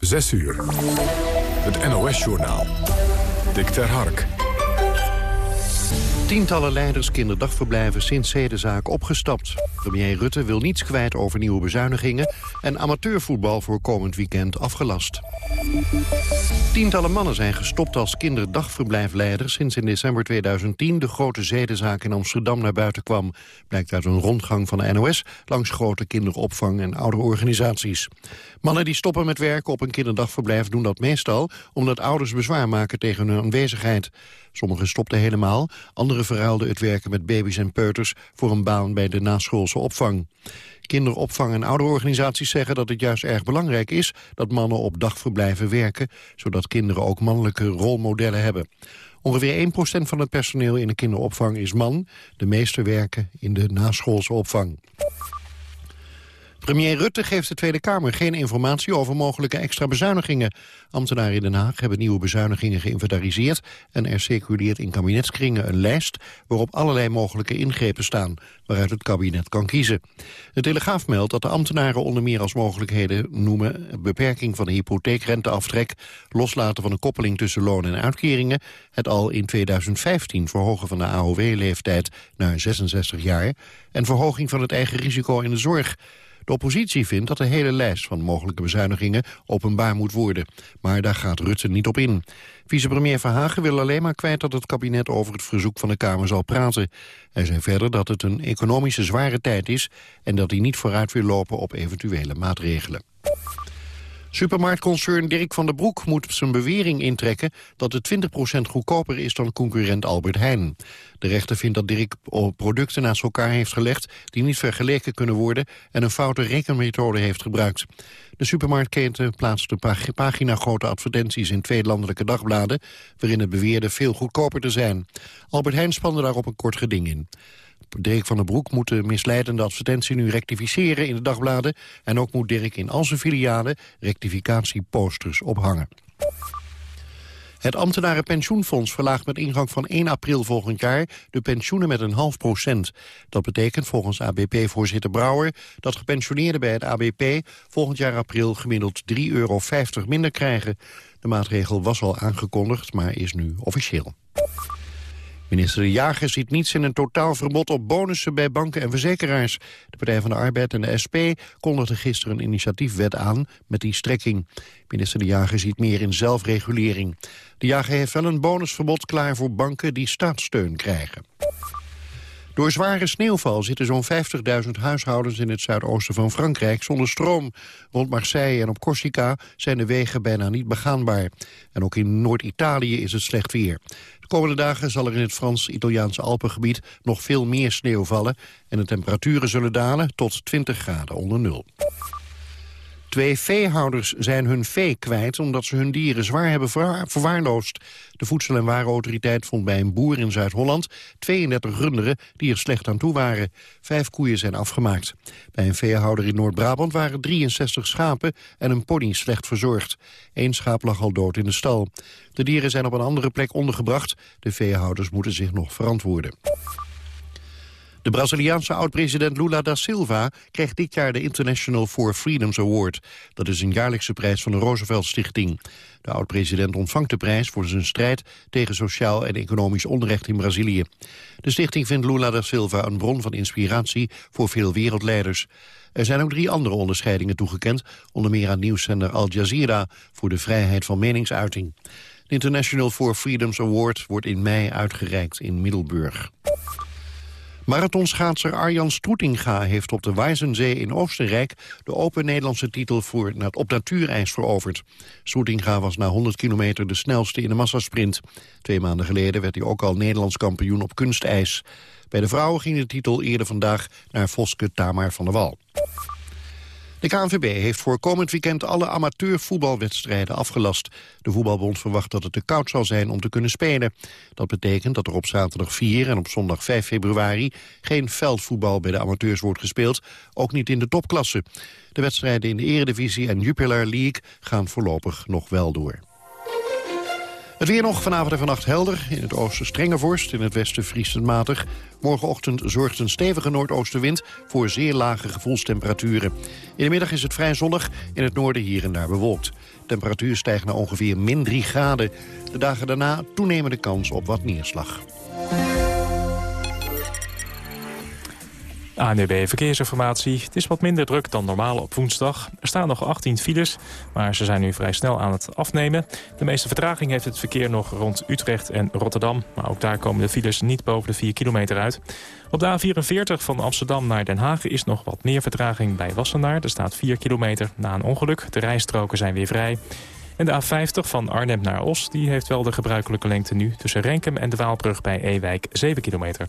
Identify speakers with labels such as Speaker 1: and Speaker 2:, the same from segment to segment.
Speaker 1: 6 uur. Het NOS-journaal. Dick ter Hark.
Speaker 2: Tientallen leiders kinderdagverblijven sinds zedenzaak opgestapt. Premier Rutte wil niets kwijt over nieuwe bezuinigingen... en amateurvoetbal voor komend weekend afgelast. Tientallen mannen zijn gestopt als kinderdagverblijfleiders... sinds in december 2010 de grote zedenzaak in Amsterdam naar buiten kwam. Blijkt uit een rondgang van de NOS langs grote kinderopvang en ouderorganisaties. Mannen die stoppen met werken op een kinderdagverblijf doen dat meestal... omdat ouders bezwaar maken tegen hun aanwezigheid. Sommigen stopten helemaal, anderen verruilden het werken met baby's en peuters... voor een baan bij de naschoolse opvang. Kinderopvang en ouderorganisaties zeggen dat het juist erg belangrijk is... dat mannen op dagverblijven werken, zodat kinderen ook mannelijke rolmodellen hebben. Ongeveer 1% van het personeel in de kinderopvang is man. De meeste werken in de naschoolse opvang. Premier Rutte geeft de Tweede Kamer geen informatie over mogelijke extra bezuinigingen. Ambtenaren in Den Haag hebben nieuwe bezuinigingen geïnventariseerd... en er circuleert in kabinetskringen een lijst waarop allerlei mogelijke ingrepen staan... waaruit het kabinet kan kiezen. De Telegraaf meldt dat de ambtenaren onder meer als mogelijkheden noemen... beperking van de hypotheekrenteaftrek, loslaten van een koppeling tussen lonen en uitkeringen... het al in 2015 verhogen van de AOW-leeftijd naar 66 jaar... en verhoging van het eigen risico in de zorg... De oppositie vindt dat de hele lijst van mogelijke bezuinigingen openbaar moet worden. Maar daar gaat Rutte niet op in. Vicepremier Verhagen wil alleen maar kwijt dat het kabinet over het verzoek van de Kamer zal praten. Hij zei verder dat het een economische zware tijd is en dat hij niet vooruit wil lopen op eventuele maatregelen. Supermarktconcern Dirk van der Broek moet zijn bewering intrekken dat het 20% goedkoper is dan concurrent Albert Heijn. De rechter vindt dat Dirk producten naast elkaar heeft gelegd die niet vergeleken kunnen worden en een foute rekenmethode heeft gebruikt. De supermarktketen plaatste pagina-grote advertenties in twee landelijke dagbladen waarin het beweerde veel goedkoper te zijn. Albert Heijn spande daarop een kort geding in. Dirk van der Broek moet de misleidende advertentie nu rectificeren in de dagbladen. En ook moet Dirk in al zijn filialen rectificatieposters ophangen. Het ambtenarenpensioenfonds verlaagt met ingang van 1 april volgend jaar de pensioenen met een half procent. Dat betekent volgens ABP-voorzitter Brouwer dat gepensioneerden bij het ABP volgend jaar april gemiddeld 3,50 euro minder krijgen. De maatregel was al aangekondigd, maar is nu officieel. Minister De Jager ziet niets in een totaalverbod op bonussen bij banken en verzekeraars. De Partij van de Arbeid en de SP kondigden gisteren een initiatiefwet aan met die strekking. Minister De Jager ziet meer in zelfregulering. De Jager heeft wel een bonusverbod klaar voor banken die staatssteun krijgen. Door zware sneeuwval zitten zo'n 50.000 huishoudens in het zuidoosten van Frankrijk zonder stroom. Rond Marseille en op Corsica zijn de wegen bijna niet begaanbaar. En ook in Noord-Italië is het slecht weer. De komende dagen zal er in het Frans-Italiaanse Alpengebied nog veel meer sneeuw vallen... en de temperaturen zullen dalen tot 20 graden onder nul. Twee veehouders zijn hun vee kwijt omdat ze hun dieren zwaar hebben verwaarloosd. De Voedsel- en Warenautoriteit vond bij een boer in Zuid-Holland 32 runderen die er slecht aan toe waren. Vijf koeien zijn afgemaakt. Bij een veehouder in Noord-Brabant waren 63 schapen en een pony slecht verzorgd. Eén schaap lag al dood in de stal. De dieren zijn op een andere plek ondergebracht. De veehouders moeten zich nog verantwoorden. De Braziliaanse oud-president Lula da Silva kreeg dit jaar de International for Freedoms Award. Dat is een jaarlijkse prijs van de Roosevelt Stichting. De oud-president ontvangt de prijs voor zijn strijd tegen sociaal en economisch onrecht in Brazilië. De stichting vindt Lula da Silva een bron van inspiratie voor veel wereldleiders. Er zijn ook drie andere onderscheidingen toegekend, onder meer aan nieuwszender Al Jazeera voor de vrijheid van meningsuiting. De International for Freedoms Award wordt in mei uitgereikt in Middelburg. Marathonschaatser Arjan Stroetinga heeft op de Wijzenzee in Oostenrijk... de Open Nederlandse titel voor, op natuurijs veroverd. Stroetinga was na 100 kilometer de snelste in de massasprint. Twee maanden geleden werd hij ook al Nederlands kampioen op kunstijs. Bij de vrouwen ging de titel eerder vandaag naar Voske Tamar van der Wal. De KNVB heeft voor komend weekend alle amateurvoetbalwedstrijden afgelast. De voetbalbond verwacht dat het te koud zal zijn om te kunnen spelen. Dat betekent dat er op zaterdag 4 en op zondag 5 februari... geen veldvoetbal bij de amateurs wordt gespeeld, ook niet in de topklasse. De wedstrijden in de Eredivisie en Jupiler League gaan voorlopig nog wel door. Het weer nog vanavond en vannacht helder. In het oosten strenge vorst, in het westen vriest het matig. Morgenochtend zorgt een stevige noordoostenwind voor zeer lage gevoelstemperaturen. In de middag is het vrij zonnig, in het noorden hier en daar bewolkt. Temperatuur stijgt naar ongeveer min 3 graden. De dagen daarna toenemende kans op wat neerslag.
Speaker 3: ANUB Verkeersinformatie. Het is wat minder druk dan normaal op woensdag. Er staan nog 18 files, maar ze zijn nu vrij snel aan het afnemen. De meeste vertraging heeft het verkeer nog rond Utrecht en Rotterdam. Maar ook daar komen de files niet boven de 4 kilometer uit. Op de A44 van Amsterdam naar Den Haag is nog wat meer vertraging bij Wassenaar. Er staat 4 kilometer na een ongeluk. De rijstroken zijn weer vrij. En de A50 van Arnhem naar Os die heeft wel de gebruikelijke lengte nu... tussen Renkum en de Waalbrug bij Ewijk 7 kilometer.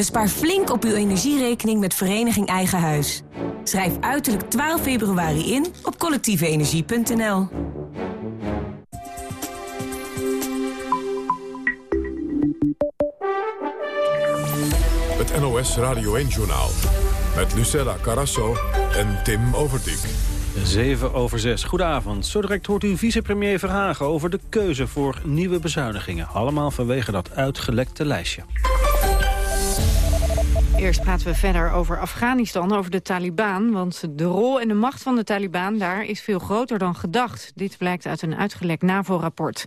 Speaker 4: Bespaar flink op uw energierekening met Vereniging Eigen Huis. Schrijf uiterlijk 12 februari in op collectieveenergie.nl.
Speaker 1: Het NOS Radio 1-journaal. Met Lucella Carasso en Tim Overdijk.
Speaker 5: 7 over 6. Goedenavond. Zo direct hoort u vicepremier Verhagen over de keuze voor nieuwe bezuinigingen. Allemaal vanwege dat uitgelekte lijstje.
Speaker 6: Eerst praten we verder over Afghanistan, over de Taliban. Want de rol en de macht van de Taliban daar is veel groter dan gedacht. Dit blijkt uit een uitgelekt NAVO-rapport.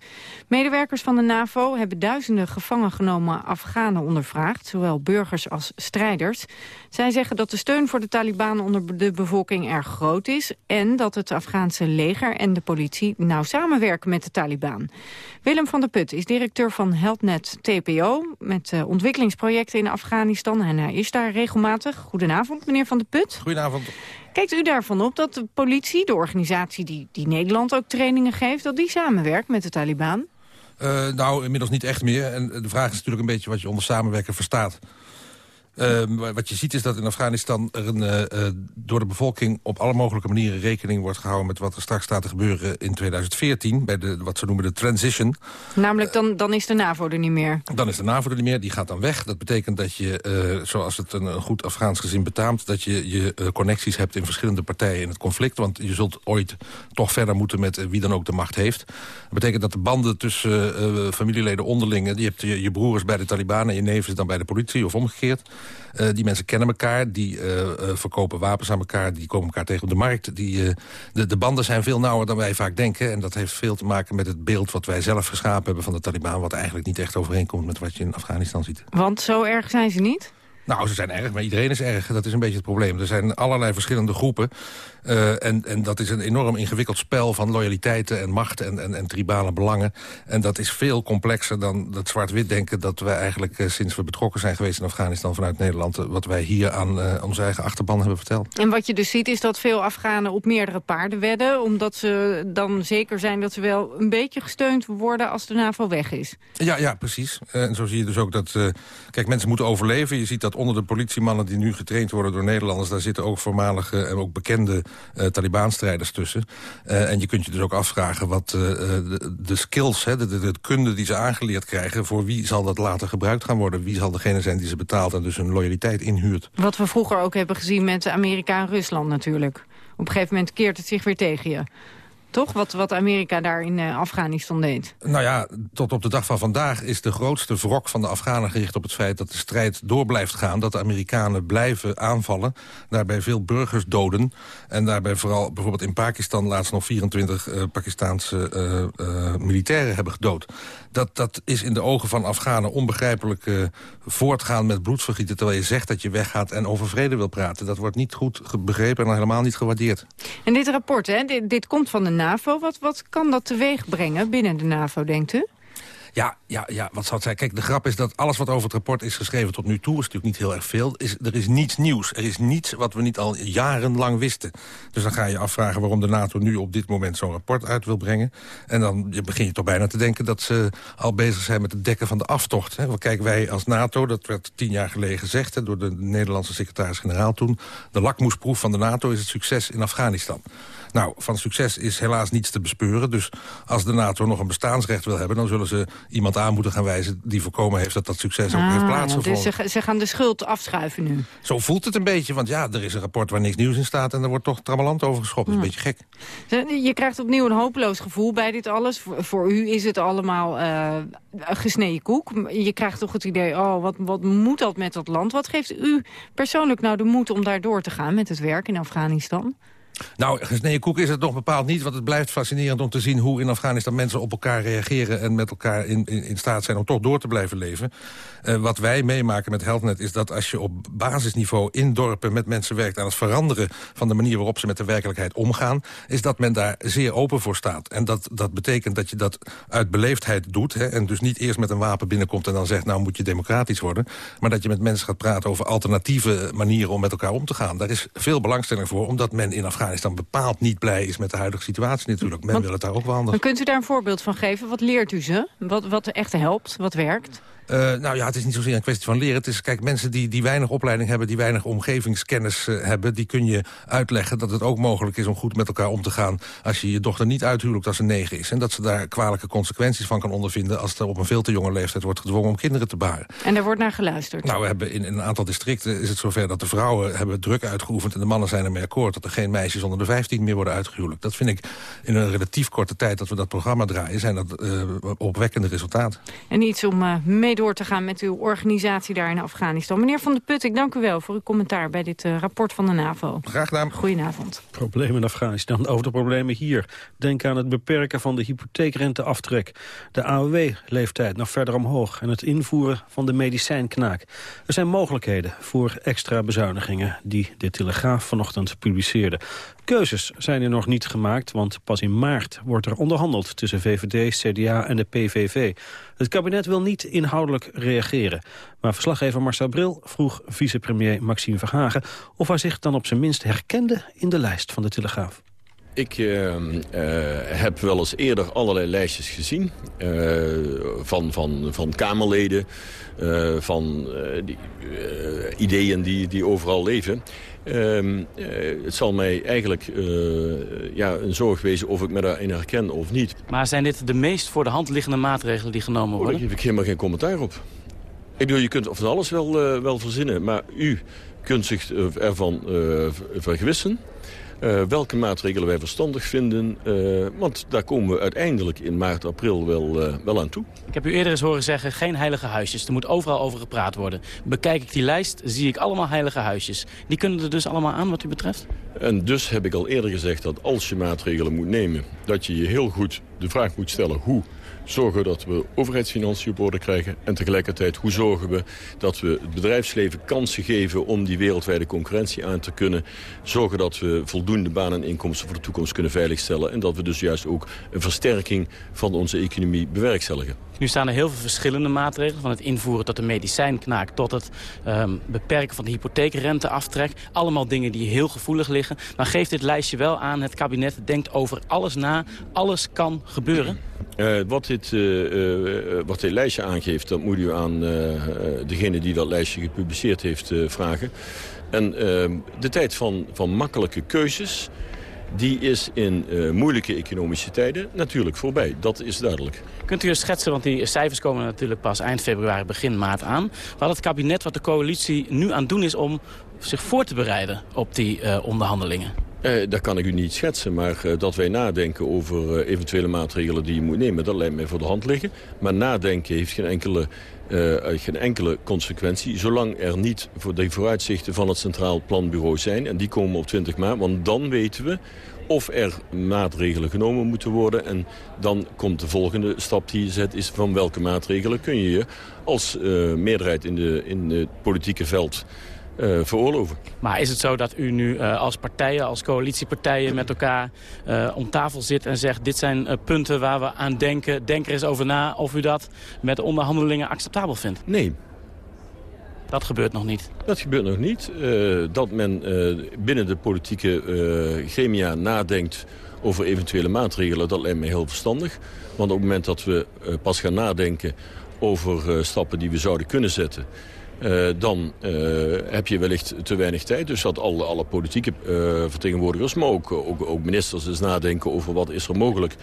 Speaker 6: Medewerkers van de NAVO hebben duizenden gevangen genomen Afghanen ondervraagd. Zowel burgers als strijders. Zij zeggen dat de steun voor de Taliban onder de bevolking erg groot is... en dat het Afghaanse leger en de politie nauw samenwerken met de Taliban. Willem van der Put is directeur van HealthNet TPO... met uh, ontwikkelingsprojecten in Afghanistan en is daar regelmatig. Goedenavond, meneer Van der Put.
Speaker 7: Goedenavond.
Speaker 6: Kijkt u daarvan op dat de politie, de organisatie die, die Nederland ook trainingen geeft... dat die samenwerkt met de Taliban?
Speaker 7: Uh, nou, inmiddels niet echt meer. En de vraag is natuurlijk een beetje wat je onder samenwerken verstaat. Uh, wat je ziet is dat in Afghanistan er een, uh, door de bevolking op alle mogelijke manieren rekening wordt gehouden met wat er straks staat te gebeuren in 2014, bij de, wat ze noemen de transition.
Speaker 6: Namelijk dan, dan is de NAVO er niet meer?
Speaker 7: Dan is de NAVO er niet meer, die gaat dan weg. Dat betekent dat je, zoals het een, goed Afghaans gezin betaamt, dat je je connecties hebt in verschillende partijen in het conflict, want je zult ooit toch verder moeten met wie dan ook de macht heeft. Dat betekent dat de banden tussen familieleden onderling, je hebt je, je broers bij de Taliban en je neven dan bij de politie of omgekeerd. Uh, die mensen kennen elkaar, die uh, uh, verkopen wapens aan elkaar... die komen elkaar tegen op de markt. Die, de, de, banden zijn veel nauwer dan wij vaak denken. En dat heeft veel te maken met het beeld wat wij zelf geschapen hebben van de Taliban... wat eigenlijk niet echt overeenkomt met wat je in Afghanistan ziet.
Speaker 6: Want zo erg zijn ze niet?
Speaker 7: Nou, ze zijn erg, maar iedereen is erg. Dat is een beetje het probleem. Er zijn allerlei verschillende groepen. Uh, en, en dat is een enorm ingewikkeld spel van loyaliteiten en macht en, en, en tribale belangen. En dat is veel complexer dan dat zwart-wit denken... dat wij eigenlijk uh, sinds we betrokken zijn geweest in Afghanistan vanuit Nederland... Uh, wat wij hier aan onze eigen achterban hebben verteld.
Speaker 6: En wat je dus ziet is dat veel Afghanen op meerdere paarden wedden... omdat ze dan zeker zijn dat ze wel een beetje gesteund worden als de NAVO weg is.
Speaker 7: Ja, ja precies. en zo zie je dus ook dat... kijk, mensen moeten overleven. Je ziet dat onder de politiemannen die nu getraind worden door Nederlanders... daar zitten ook voormalige en ook bekende uh, Taliban-strijders tussen. Uh, en je kunt je dus ook afvragen wat uh, de, de, skills, hè, de, de, kunde die ze aangeleerd krijgen... voor wie zal dat later gebruikt gaan worden? Wie zal degene zijn die ze betaalt en dus hun loyaliteit inhuurt?
Speaker 6: Wat we vroeger ook hebben gezien met Amerika en Rusland natuurlijk. Op een gegeven moment keert het zich weer tegen je. Toch? Wat, wat Amerika daar in uh, Afghanistan deed.
Speaker 7: Nou ja, tot op de dag van vandaag is de grootste wrok van de Afghanen gericht op het feit dat de strijd door blijft gaan. Dat de Amerikanen blijven aanvallen, daarbij veel burgers doden. En daarbij vooral bijvoorbeeld in Pakistan laatst nog 24 uh, Pakistaanse uh, militairen hebben gedood. Dat, dat is in de ogen van Afghanen onbegrijpelijk voortgaan met bloedvergieten... terwijl je zegt dat je weggaat en over vrede wil praten. Dat wordt niet goed begrepen en helemaal niet gewaardeerd.
Speaker 6: En dit rapport, hè, dit, dit komt van de NAVO. Wat, wat kan dat teweeg brengen binnen de NAVO, denkt u?
Speaker 7: Ja, ja, ja, wat zal het zijn? Kijk, de grap is dat alles wat over het rapport is geschreven tot nu toe... is natuurlijk niet heel erg veel. Is, er is niets nieuws. Er is niets wat we niet al jarenlang wisten. Dus dan ga je afvragen waarom de NATO nu op dit moment zo'n rapport uit wil brengen. En dan begin je toch bijna te denken dat ze al bezig zijn met het dekken van de aftocht. Hè. Kijk, wij als NATO, dat werd tien jaar geleden gezegd... Hè, door de Nederlandse secretaris-generaal toen... de lakmoesproef van de NATO is het succes in Afghanistan. Nou, van succes is helaas niets te bespeuren. Dus als de NATO nog een bestaansrecht wil hebben... dan zullen ze iemand aan moeten gaan wijzen die voorkomen heeft... dat dat succes ook heeft
Speaker 6: Ah,
Speaker 7: plaatsgevonden.
Speaker 6: Dus ze, ze gaan de schuld afschuiven nu.
Speaker 7: Zo voelt het een beetje, want ja, er is een rapport waar niks nieuws in staat... en er wordt toch trammeland over geschopt. Dat is een beetje gek.
Speaker 6: Je krijgt opnieuw een hopeloos gevoel bij dit alles. Voor, voor u is het allemaal eh, gesneden koek. Je krijgt toch het idee, oh, wat, wat moet dat met dat land? Wat geeft u persoonlijk nou de moed om daar door te gaan met het werk in Afghanistan?
Speaker 7: Nou, gesneden koek is het nog bepaald niet... want het blijft fascinerend om te zien hoe in Afghanistan mensen op elkaar reageren... en met elkaar in, in, staat zijn om toch door te blijven leven. Uh, wat wij meemaken met HealthNet is dat als je op basisniveau in dorpen... met mensen werkt aan het veranderen van de manier waarop ze met de werkelijkheid omgaan... is dat men daar zeer open voor staat. En dat, dat betekent dat je dat uit beleefdheid doet... Hè, en dus niet eerst met een wapen binnenkomt en dan zegt... nou moet je democratisch worden... maar dat je met mensen gaat praten over alternatieve manieren om met elkaar om te gaan. Daar is veel belangstelling voor, omdat men in Afghanistan Afghanistan bepaald niet blij is met de huidige situatie natuurlijk. Men
Speaker 6: Want,
Speaker 7: wil het daar ook wel anders.
Speaker 6: Kunt u daar een voorbeeld van geven? Wat leert u ze? Wat, wat echt helpt? Wat werkt?
Speaker 7: Uh, nou ja, het is niet zozeer een kwestie van leren. Het is, kijk, mensen die, die weinig opleiding hebben, die weinig omgevingskennis uh, hebben... die kun je uitleggen dat het ook mogelijk is om goed met elkaar om te gaan... als je je dochter niet uithuwelijkt als ze negen is. En dat ze daar kwalijke consequenties van kan ondervinden... als er op een veel te jonge leeftijd wordt gedwongen om kinderen te baren.
Speaker 6: En daar wordt naar geluisterd?
Speaker 7: Nou, we hebben in, in een aantal districten is het zover dat de vrouwen hebben druk uitgeoefend... en de mannen zijn ermee akkoord dat er geen meisjes onder de 15 meer worden uitgehuwelijkt. Dat vind ik in een relatief korte tijd dat we dat programma draaien... zijn dat uh, opwekkende resultaten.
Speaker 6: En iets om uh, mee door te gaan met uw organisatie daar in Afghanistan. Meneer Van der Put, ik dank u wel voor uw commentaar bij dit uh, rapport van de NAVO.
Speaker 7: Graag gedaan.
Speaker 6: Goedenavond.
Speaker 5: Problemen in Afghanistan, over de problemen hier. Denk aan het beperken van de hypotheekrenteaftrek. De AOW-leeftijd nog verder omhoog. En het invoeren van de medicijnknaak. Er zijn mogelijkheden voor extra bezuinigingen die de Telegraaf vanochtend publiceerde. Keuzes zijn er nog niet gemaakt, want pas in maart wordt er onderhandeld tussen VVD, CDA en de PVV. Het kabinet wil niet inhoudelijk reageren. Maar verslaggever Marcel Bril vroeg vicepremier Maxime Verhagen... of hij zich dan op zijn minst herkende in de lijst van de Telegraaf.
Speaker 8: Ik uh, uh, heb wel eens eerder allerlei lijstjes gezien uh, van, van, van Kamerleden, van die, ideeën die, die overal leven. Uh, het zal mij eigenlijk uh, ja, een zorg wezen of ik me daarin herken of niet.
Speaker 9: Maar zijn dit de meest voor de hand liggende maatregelen die genomen worden?
Speaker 8: Oh, daar heb ik helemaal geen commentaar op. Ik bedoel, je kunt van alles wel, uh, wel verzinnen, maar u kunt zich ervan vergewissen. Uh, welke maatregelen wij verstandig vinden. Uh, want daar komen we uiteindelijk in maart, april wel, uh, wel aan toe.
Speaker 9: Ik heb u eerder eens horen zeggen, geen heilige huisjes. Er moet overal over gepraat worden. Bekijk ik die lijst, zie ik allemaal heilige huisjes. Die kunnen er dus allemaal aan wat u betreft?
Speaker 8: En dus heb ik al eerder gezegd dat als je maatregelen moet nemen... dat je je heel goed de vraag moet stellen hoe zorgen dat we overheidsfinanciën op orde krijgen... en tegelijkertijd hoe zorgen we dat we het bedrijfsleven kansen geven... om die wereldwijde concurrentie aan te kunnen. Zorgen dat we voldoende banen en inkomsten voor de toekomst kunnen veiligstellen... en dat we dus juist ook een versterking van onze economie bewerkstelligen.
Speaker 9: Nu staan er heel veel verschillende maatregelen. Van het invoeren tot de medicijnknaak tot het um, beperken van de hypotheekrenteaftrek. Allemaal dingen die heel gevoelig liggen. Maar geeft dit lijstje wel aan, het kabinet denkt over alles na. Alles kan gebeuren.
Speaker 8: Uh, wat, dit, uh, uh, wat dit lijstje aangeeft, dat moet u aan degene die dat lijstje gepubliceerd heeft vragen. En ehm, de tijd van, van makkelijke keuzes die is in uh, moeilijke economische tijden natuurlijk voorbij. Dat is duidelijk.
Speaker 9: Kunt u eens schetsen, want die cijfers komen natuurlijk pas eind februari, begin maart aan. Wat het kabinet, wat de coalitie nu aan het doen is om zich voor te bereiden op die uh, onderhandelingen?
Speaker 8: Eh, dat kan ik u niet schetsen, maar eh, dat wij nadenken over eh, eventuele maatregelen die je moet nemen, dat lijkt mij voor de hand liggen. Maar nadenken heeft geen enkele, eh, geen enkele consequentie, zolang er niet voor de vooruitzichten van het Centraal Planbureau zijn. En die komen op 20 maart, want dan weten we of er maatregelen genomen moeten worden. En dan komt de volgende stap die je zet, is van welke maatregelen kun je je als eh, meerderheid in, de, in het politieke veld eh, veroorloven.
Speaker 9: Maar is het zo dat u nu eh, als partijen, als coalitiepartijen met elkaar eh, om tafel zit en zegt... dit zijn punten waar we aan denken, denk er eens over na of u dat met de onderhandelingen acceptabel vindt?
Speaker 8: Nee.
Speaker 9: Dat gebeurt nog niet?
Speaker 8: Dat gebeurt nog niet. Dat men binnen de politieke gremia nadenkt over eventuele maatregelen, dat lijkt mij heel verstandig. Want op het moment dat we pas gaan nadenken over stappen die we zouden kunnen zetten... Uh, dan uh, heb je wellicht te weinig tijd. Dus dat alle, alle politieke uh, vertegenwoordigers, maar ook, ook, ministers... eens nadenken over wat is er mogelijk.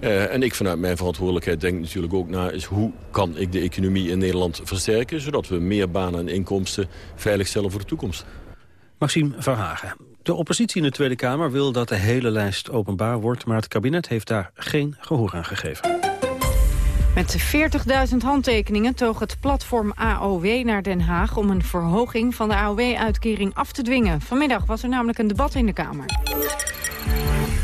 Speaker 8: en ik vanuit mijn verantwoordelijkheid denk natuurlijk ook na... is hoe kan ik de economie in Nederland versterken... zodat we meer banen en inkomsten veilig stellen voor de toekomst.
Speaker 5: Maxime Verhagen. De oppositie in de Tweede Kamer wil dat de hele lijst openbaar wordt... maar het kabinet heeft daar geen gehoor aan gegeven.
Speaker 6: Met 40.000 handtekeningen toog het platform AOW naar Den Haag... om een verhoging van de AOW-uitkering af te dwingen. Vanmiddag was er namelijk een debat in de Kamer.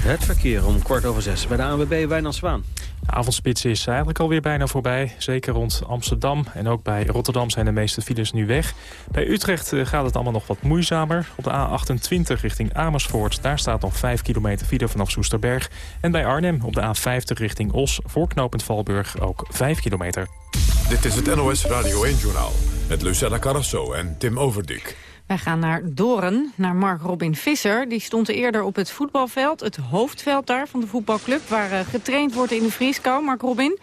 Speaker 5: Het verkeer om kwart over zes bij de ANWB Wijnand Zwaan.
Speaker 3: De avondspits is eigenlijk alweer bijna voorbij. Zeker rond Amsterdam en ook bij Rotterdam zijn de meeste files nu weg. Bij Utrecht gaat het allemaal nog wat moeizamer. Op de A28 richting Amersfoort, daar staat nog 5 kilometer file vanaf Soesterberg. En bij Arnhem op de A50 richting Os, voorknopend Valburg, ook 5 kilometer.
Speaker 1: Dit is het NOS Radio 1-journaal met Lucella Carrasso en Tim Overdik.
Speaker 6: Wij gaan naar Doren, naar Mark Robin Visser. Die stond eerder op het voetbalveld, het hoofdveld daar van de voetbalclub... waar uh, getraind wordt in de vrieskou. Mark Robin,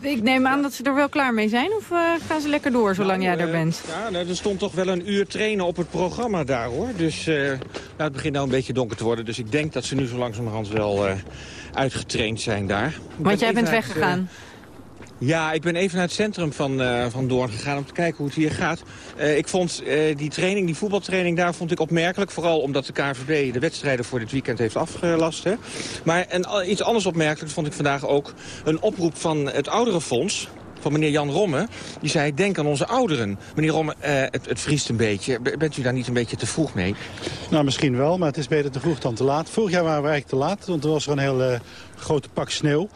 Speaker 6: ik neem aan dat ze er wel klaar mee zijn... of uh, gaan ze lekker door zolang nou, jij er bent?
Speaker 10: Ja, nou, er stond toch wel een uur trainen op het programma daar, hoor. Dus nou, het begint nou een beetje donker te worden. Dus ik denk dat ze nu zo langzamerhand wel uitgetraind zijn daar.
Speaker 6: Want jij bent weggegaan?
Speaker 10: Ja, ik ben even naar het centrum van, uh, van Doorn gegaan om te kijken hoe het hier gaat. Uh, ik vond uh, die training, die voetbaltraining daar, vond ik opmerkelijk. Vooral omdat de KVB de wedstrijden voor dit weekend heeft afgelast. Hè. Maar en, iets anders opmerkelijk vond ik vandaag ook een oproep van het Ouderenfonds van meneer Jan Romme. Die zei, denk aan onze ouderen. Meneer Romme, het, het, vriest een beetje. Bent u daar niet een beetje te vroeg mee?
Speaker 11: Nou, misschien wel, maar het is beter te vroeg dan te laat. Vorig jaar waren we eigenlijk te laat, want er was er een hele grote pak sneeuw.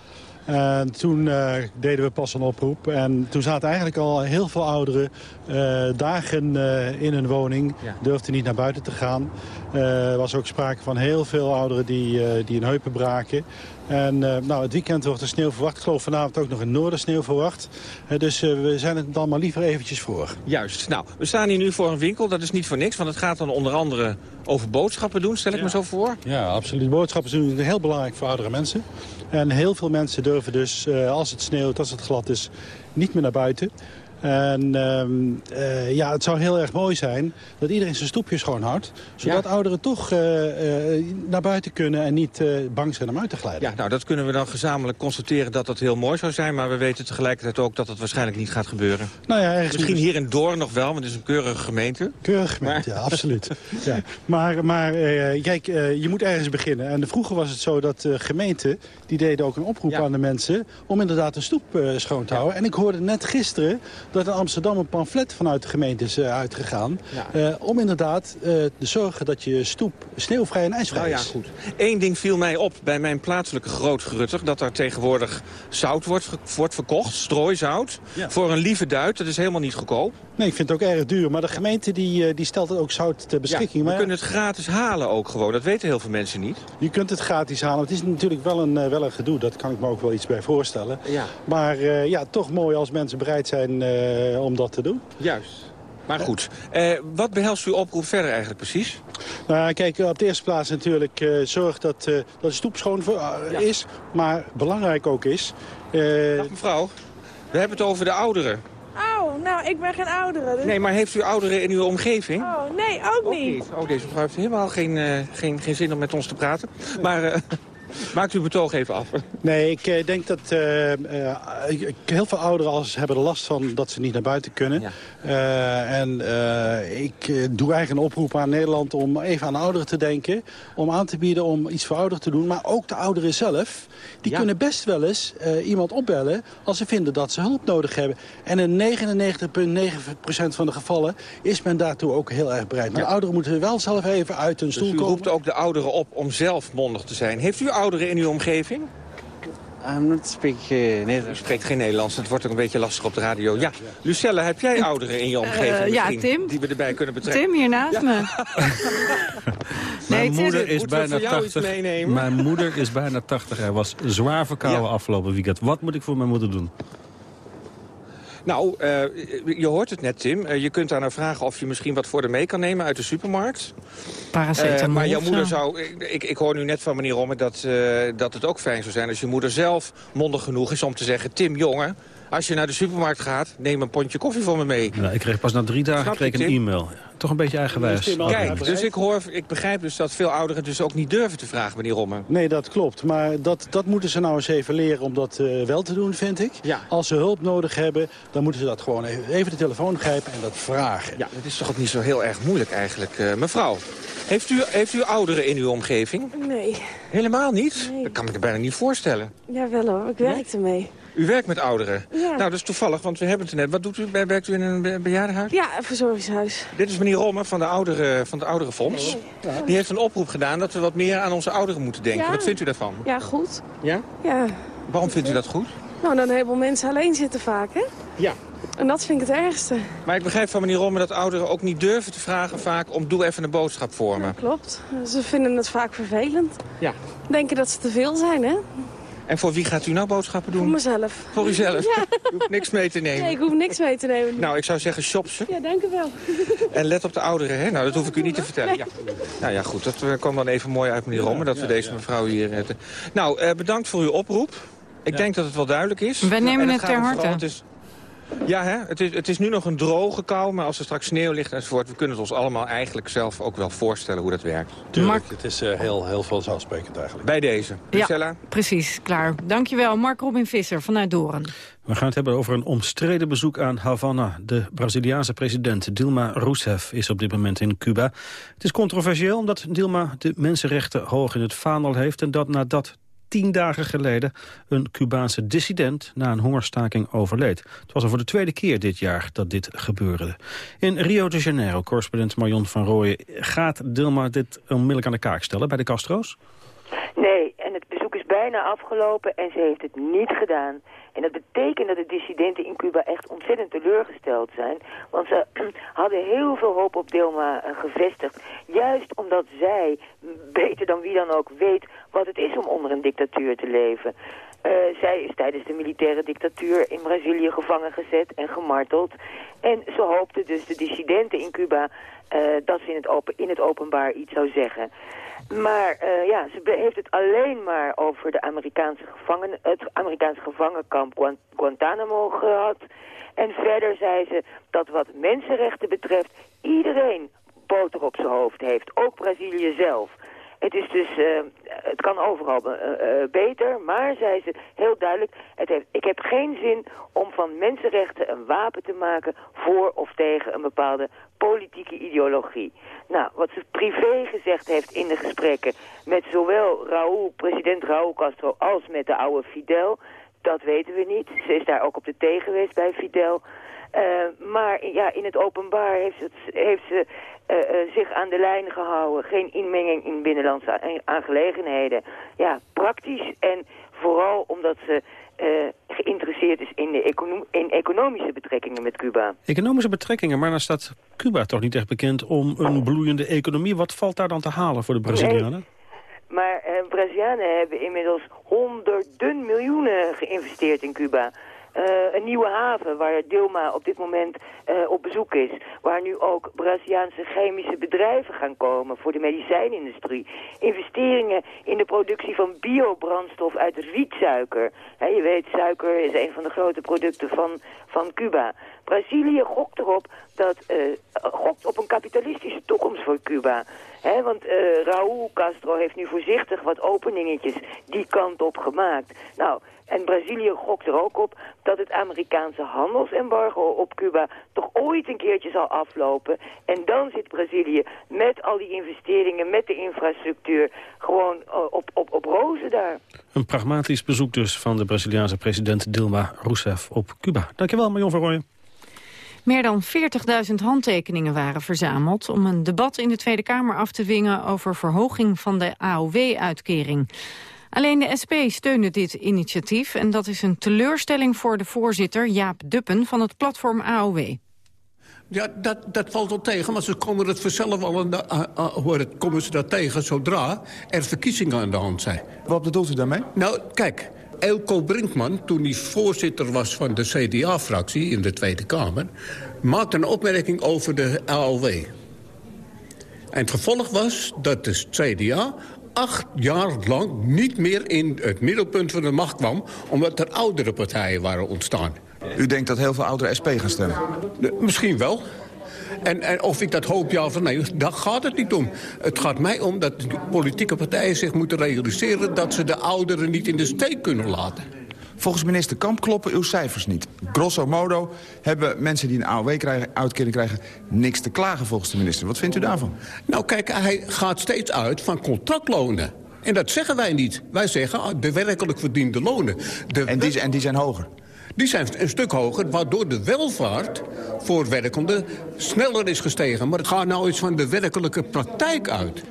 Speaker 11: En toen uh, deden we pas een oproep. En toen zaten eigenlijk al heel veel ouderen uh, dagen uh, in een woning. Ja. Durfden niet naar buiten te gaan. Er was ook sprake van heel veel ouderen die, die hun heupen braken. En nou, het weekend wordt er sneeuw verwacht. Ik geloof vanavond ook nog in noorden sneeuw verwacht. dus we zijn het dan maar liever eventjes voor.
Speaker 10: Juist. Nou, we staan hier nu voor een winkel. Dat is niet voor niks, want het gaat dan onder andere over boodschappen doen. Stel ik
Speaker 11: ja.
Speaker 10: me zo voor.
Speaker 11: Ja, absoluut. Boodschappen doen heel belangrijk voor oudere mensen. En heel veel mensen durven dus, uh, als het sneeuwt, als het glad is, niet meer naar buiten. En um, uh, ja, het zou heel erg mooi zijn dat iedereen zijn stoepje schoon houdt. Zodat ja. ouderen toch uh, uh, naar buiten kunnen en niet bang zijn om uit te glijden.
Speaker 10: Ja, nou dat kunnen we dan gezamenlijk constateren dat dat heel mooi zou zijn. Maar we weten tegelijkertijd ook dat dat waarschijnlijk niet gaat gebeuren.
Speaker 11: Nou ja,
Speaker 10: Misschien hier in Doorn nog wel, want het is een keurige gemeente.
Speaker 11: Keurige gemeente, maar... ja, absoluut. ja. Maar, maar kijk, je moet ergens beginnen. En vroeger was het zo dat gemeenten, die deden ook een oproep ja. aan de mensen... om inderdaad de stoep schoon te houden. En ik hoorde net gisteren dat in Amsterdam een pamflet vanuit de gemeente is uh, uitgegaan. Ja. Uh, om inderdaad uh, te zorgen dat je stoep sneeuwvrij en ijsvrij
Speaker 10: nou, ja,
Speaker 11: is.
Speaker 10: Goed. Eén ding viel mij op bij mijn plaatselijke grootgerutter. Dat er tegenwoordig zout wordt, wordt verkocht, strooizout. Ja. Voor een lieve duit, dat is helemaal niet goedkoop.
Speaker 11: Nee, ik vind het ook erg duur. Maar de gemeente die, die stelt ook zout ter beschikking.
Speaker 10: Ja, we
Speaker 11: maar
Speaker 10: kunnen het gratis halen ook gewoon. Dat weten heel veel mensen niet.
Speaker 11: Je kunt het gratis halen. Het is natuurlijk wel een, wel een gedoe. Dat kan ik me ook wel iets bij voorstellen.
Speaker 10: Ja.
Speaker 11: Maar ja, toch mooi als mensen bereid zijn om dat te doen.
Speaker 10: Juist. Maar goed, eh, wat behelst uw oproep verder eigenlijk precies?
Speaker 11: Nou, kijk, op de eerste plaats natuurlijk zorg dat, dat de stoep schoon ja. is. Maar belangrijk ook is...
Speaker 10: Dag mevrouw, we hebben het over de ouderen.
Speaker 12: Oh, nou, ik ben geen oudere. Dus...
Speaker 10: Nee, maar heeft u ouderen in uw omgeving?
Speaker 12: Oh, nee, ook,
Speaker 10: ook
Speaker 12: niet.
Speaker 10: niet. Oh, deze mevrouw heeft helemaal geen, geen, geen zin om met ons te praten. Nee. Maar... Maakt u uw betoog even af.
Speaker 11: Nee, ik eh, denk dat eh, eh, ik- heel veel ouderen als, hebben er last van dat ze niet naar buiten kunnen. Eh, en eh, ik eh, doe eigenlijk een oproep aan Nederland om even aan ouderen te denken. Om aan te bieden om iets voor ouderen te doen. Maar ook de ouderen zelf, die kunnen best wel eens eh, iemand opbellen... als ze vinden dat ze hulp nodig hebben. En in 99,9% van de gevallen is men daartoe ook heel erg bereid. Maar de ouderen moeten wel zelf even uit hun
Speaker 10: Dus
Speaker 11: stoel
Speaker 10: u
Speaker 11: komen.
Speaker 10: roept ook de ouderen op om zelf mondig te zijn. Heeft u ouderen in uw omgeving?
Speaker 13: I'm not speak uh, Nederlands.
Speaker 10: U spreekt geen Nederlands, het wordt ook een beetje lastig op de radio. Ja, Lucelle, heb jij ouderen in je omgeving
Speaker 6: Eh, ja, Tim.
Speaker 10: die we erbij kunnen betrekken?
Speaker 6: Tim hier naast me.
Speaker 5: Mijn
Speaker 6: is-
Speaker 5: moeder is bijna
Speaker 10: voor jou iets
Speaker 5: 80.
Speaker 10: meenemen?
Speaker 5: Mijn moeder is bijna 80. Hij was zwaar verkouden afgelopen weekend. Wat moet ik voor mijn moeder doen?
Speaker 10: Nou, eh, je hoort het net, Tim. Eh, je kunt haar nou vragen of je misschien wat voor haar mee kan nemen uit de supermarkt.
Speaker 6: Paracetamol
Speaker 10: Eh, maar jouw moeder
Speaker 6: zo.
Speaker 10: zou... Ik, ik hoor nu net van meneer Romme dat, eh, dat het ook fijn zou zijn... als je moeder zelf mondig genoeg is om te zeggen... Tim, jongen, als je naar de supermarkt gaat... neem een pondje koffie voor me mee.
Speaker 5: Ja, ik kreeg pas na drie dagen
Speaker 10: Snap
Speaker 5: kreeg een e-mail. Toch een beetje eigenwijs.
Speaker 10: Kijk, dus ik, hoor, ik begrijp dus dat veel ouderen dus ook niet durven te vragen, meneer Romme.
Speaker 11: Nee, dat klopt. Maar dat, dat moeten ze nou eens even leren om dat eh, wel te doen, vind ik. Als ze hulp nodig hebben, dan moeten ze dat gewoon even, even de telefoon grijpen en dat vragen.
Speaker 10: Ja, dat is toch ook niet zo heel erg moeilijk eigenlijk. Eh, mevrouw, heeft u, heeft u ouderen in uw omgeving?
Speaker 12: Nee.
Speaker 10: Helemaal niet? Dat kan ik me bijna niet voorstellen.
Speaker 12: Jawel hoor, ik werk ermee.
Speaker 10: U werkt met ouderen?
Speaker 12: Ja.
Speaker 10: Nou, dat is toevallig, want we hebben het net. Wat doet u? Werkt u in een be- bejaardenhuis?
Speaker 12: Ja, een verzorgingshuis.
Speaker 10: Dit is meneer Romme van de, ouderen, van de Ouderenfonds. Die heeft een oproep gedaan dat we wat meer aan onze ouderen moeten denken.
Speaker 12: Ja.
Speaker 10: Wat vindt u daarvan?
Speaker 12: Ja, goed.
Speaker 10: Ja?
Speaker 12: Ja.
Speaker 10: Waarom vindt u dat goed?
Speaker 12: Nou, dan een heleboel mensen alleen zitten vaak, hè?
Speaker 10: Ja.
Speaker 12: En dat vind ik het ergste.
Speaker 10: Maar ik begrijp van meneer Romme dat ouderen ook niet durven te vragen vaak om doe even een boodschap voor me.
Speaker 12: Klopt. Ze vinden het vaak vervelend.
Speaker 10: Ja.
Speaker 12: Denken dat ze te veel zijn, hè?
Speaker 10: En voor wie gaat u nou boodschappen doen?
Speaker 12: Voor mezelf.
Speaker 10: Voor uzelf?
Speaker 12: Ja.
Speaker 10: U hoeft niks mee te nemen.
Speaker 12: Nee, ik hoef niks mee te nemen.
Speaker 10: Nou, ik zou zeggen shop ze.
Speaker 12: Ja, dank u wel.
Speaker 10: En let op de ouderen, hè? Nou, dat hoef ik u niet te vertellen. Ja. Nou ja, goed, dat eh, kwam dan even mooi uit, meneer Romme, dat we deze mevrouw hier redden. Nou, eh, bedankt voor uw oproep. Ik denk dat het wel duidelijk is.
Speaker 6: Wij nemen
Speaker 10: En
Speaker 6: het ter harte.
Speaker 10: Ja, hè? Het, is, het is nu nog een droge kou, maar als er straks sneeuw ligt enzovoort... we kunnen het ons allemaal eigenlijk zelf ook wel voorstellen hoe dat werkt.
Speaker 11: Tuurlijk, het is eh, heel, heel vanzelfsprekend eigenlijk.
Speaker 10: Bij deze. Lucella?
Speaker 6: Ja, precies, klaar. Dankjewel, Mark Robin Visser vanuit Doren.
Speaker 5: We gaan het hebben over een omstreden bezoek aan Havana. De Braziliaanse president Dilma Rousseff is op dit moment in Cuba. Het is controversieel omdat Dilma de mensenrechten hoog in het vaandel heeft... en dat nadat tien dagen geleden een Cubaanse dissident na een hongerstaking overleed. Het was al voor de tweede keer dit jaar dat dit gebeurde. In Rio de Janeiro, correspondent Marion van Rooyen... gaat Dilma dit onmiddellijk aan de kaak stellen bij de Castro's?
Speaker 14: Nee, en het bezoek is bijna afgelopen en ze heeft het niet gedaan. En dat betekent dat de dissidenten in Cuba echt ontzettend teleurgesteld zijn. Want ze hadden heel veel hoop op Dilma eh, gevestigd. Juist omdat zij, beter dan wie dan ook, weet wat het is om onder een dictatuur te leven. Eh, zij is tijdens de militaire dictatuur in Brazilië gevangen gezet en gemarteld. En ze hoopte dus de dissidenten in Cuba eh, dat ze in het, open, in het openbaar iets zou zeggen. Maar eh, ja, ze heeft het alleen maar over de Amerikaanse gevangenen, het Amerikaanse gevangenkamp Guan- Guantanamo gehad. En verder zei ze dat wat mensenrechten betreft iedereen boter op zijn hoofd heeft, ook Brazilië zelf. Het is dus, eh, het kan overal eh, beter, maar, zei ze heel duidelijk, het heeft, ik heb geen zin om van mensenrechten een wapen te maken voor of tegen een bepaalde politieke ideologie. Nou, wat ze privé gezegd heeft in de gesprekken met zowel Raúl, president Raúl Castro, als met de oude Fidel, dat weten we niet. Ze is daar ook op de thee geweest bij Fidel. Eh, maar ja, in het openbaar heeft, heeft ze eh, eh, zich aan de lijn gehouden. Geen inmenging in binnenlandse aangelegenheden. Ja, praktisch en vooral omdat ze geïnteresseerd is in, de econo- in economische betrekkingen met Cuba.
Speaker 5: Economische betrekkingen, maar dan staat Cuba toch niet echt bekend om een bloeiende economie. Wat valt daar dan te halen voor de Brazilianen?
Speaker 14: Maar eh, Brazilianen hebben inmiddels honderden miljoenen geïnvesteerd in Cuba. Eh, een nieuwe haven waar Dilma op dit moment eh, op bezoek is. Waar nu ook Braziliaanse chemische bedrijven gaan komen voor de medicijnindustrie. Investeringen in de productie van biobrandstof uit rietsuiker. Je weet, suiker is een van de grote producten van, van Cuba. Brazilië gokt erop dat eh, gokt op een kapitalistische toekomst voor Cuba. Hè, want uh, Raúl Castro heeft nu voorzichtig wat openingetjes die kant op gemaakt. Nou, en Brazilië gokt er ook op dat het Amerikaanse handelsembargo op Cuba toch ooit een keertje zal aflopen. En dan zit Brazilië met al die investeringen, met de infrastructuur, gewoon uh, op, op, op rozen daar.
Speaker 5: Een pragmatisch bezoek dus van de Braziliaanse president Dilma Rousseff op Cuba. Dankjewel, Marion van Rooyen.
Speaker 6: Meer dan 40.000 handtekeningen waren verzameld om een debat in de Tweede Kamer af te dwingen over verhoging van de AOW-uitkering. Alleen de SP steunde dit initiatief en dat is een teleurstelling voor de voorzitter Jaap Duppen van het platform AOW.
Speaker 15: Ja, dat, dat valt wel tegen, maar ze komen het vanzelf al de, uh, uh, komen ze dat tegen zodra er verkiezingen aan de hand zijn.
Speaker 16: Wat bedoelt u daarmee?
Speaker 15: Nou, kijk, Elko Brinkman, toen hij voorzitter was van de CDA-fractie in de Tweede Kamer... maakte een opmerking over de AOW. En het gevolg was dat de CDA acht jaar lang niet meer in het middelpunt van de macht kwam... omdat er oudere partijen waren ontstaan.
Speaker 16: U denkt dat heel veel ouderen SP gaan stemmen?
Speaker 15: Misschien wel. En, en, of ik dat hoop, ja of nee, daar gaat het niet om. Het gaat mij om dat de politieke partijen zich moeten realiseren... dat ze de ouderen niet in de steek kunnen laten.
Speaker 16: Volgens minister Kamp kloppen uw cijfers niet. Grosso modo hebben mensen die een AOW-uitkering krijgen... niks te klagen volgens de minister. Wat vindt u daarvan?
Speaker 15: Nou kijk, hij gaat steeds uit van contractlonen. En dat zeggen wij niet. Wij zeggen ah, de werkelijk verdiende lonen. De
Speaker 16: en, die, en die zijn hoger?
Speaker 15: Die zijn een stuk hoger, waardoor de welvaart voor werkenden sneller is gestegen. Maar het gaat nou eens van de werkelijke praktijk uit.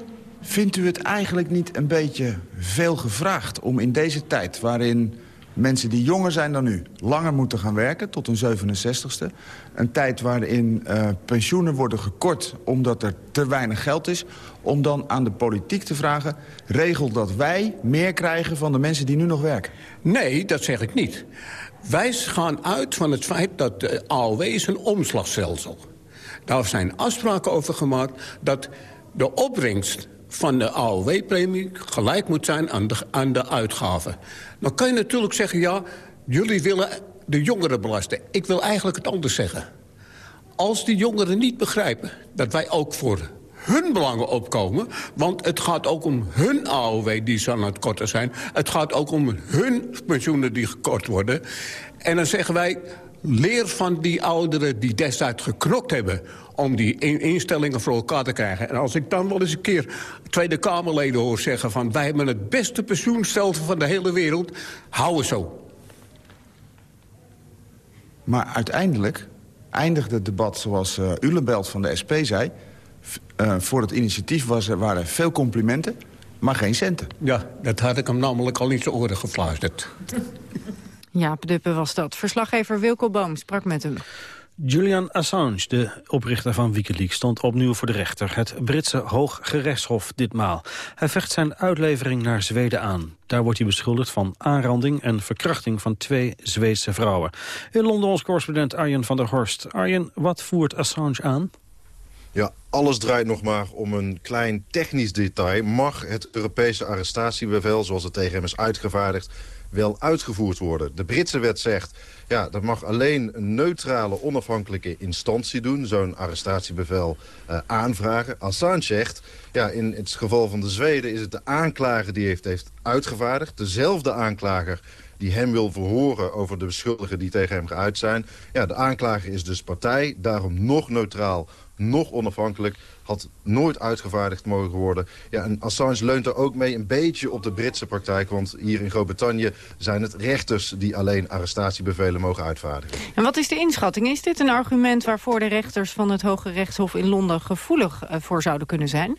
Speaker 16: Vindt u het eigenlijk niet een beetje veel gevraagd om in deze tijd... waarin mensen die jonger zijn dan u langer moeten gaan werken, tot hun 67ste... een tijd waarin uh, pensioenen worden gekort omdat er te weinig geld is... om dan aan de politiek te vragen... regel dat wij meer krijgen van de mensen die nu nog werken.
Speaker 15: Nee, dat zeg ik niet. Wij gaan uit van het feit dat de AOW is een omslagstelsel. Daar zijn afspraken over gemaakt dat de opbrengst van de AOW-premie gelijk moet zijn aan de, aan de uitgaven. Dan kan je natuurlijk zeggen, ja, jullie willen de jongeren belasten. Ik wil eigenlijk het anders zeggen. Als die jongeren niet begrijpen dat wij ook voor hun belangen opkomen. Want het gaat ook om hun AOW die ze aan het korten zijn. Het gaat ook om hun pensioenen die gekort worden. En dan zeggen wij, leer van die ouderen die destijds geknokt hebben om die instellingen voor elkaar te krijgen. En als ik dan wel eens een keer Tweede Kamerleden hoor zeggen... van wij hebben het beste pensioenstelsel van de hele wereld, houden zo.
Speaker 16: Maar uiteindelijk eindigde het debat zoals uh, Ulenbelt van de SP zei... Uh, voor het initiatief was, er waren veel complimenten, maar geen centen.
Speaker 15: Ja, dat had ik hem namelijk al in zijn oren gefluisterd.
Speaker 6: Jaap Duppe was dat. Verslaggever Wilco Boom sprak met hem.
Speaker 5: Julian Assange, de oprichter van Wikileaks, stond opnieuw voor de rechter. Het Britse Hooggerechtshof ditmaal. Hij vecht zijn uitlevering naar Zweden aan. Daar wordt hij beschuldigd van aanranding en verkrachting van twee Zweedse vrouwen. In Londen ons correspondent Arjen van der Horst. Arjen, wat voert Assange aan?
Speaker 17: Ja, alles draait nog maar om een klein technisch detail. Mag het Europese arrestatiebevel, zoals het tegen hem is uitgevaardigd wel uitgevoerd worden. De Britse wet zegt, ja, dat mag alleen een neutrale, onafhankelijke instantie doen. Zo'n arrestatiebevel uh, aanvragen. Assange zegt, ja, in het geval van de Zweden is het de aanklager die heeft, heeft uitgevaardigd. Dezelfde aanklager die hem wil verhoren over de beschuldigingen die tegen hem geuit zijn. Ja, de aanklager is dus partij, daarom nog neutraal, nog onafhankelijk had nooit uitgevaardigd mogen worden. Ja, en Assange leunt er ook mee een beetje op de Britse praktijk... want hier in Groot-Brittannië zijn het rechters die alleen arrestatiebevelen mogen uitvaardigen.
Speaker 6: En wat is de inschatting? Is dit een argument waarvoor de rechters van het Hoge Rechtshof in Londen gevoelig eh, voor zouden kunnen zijn?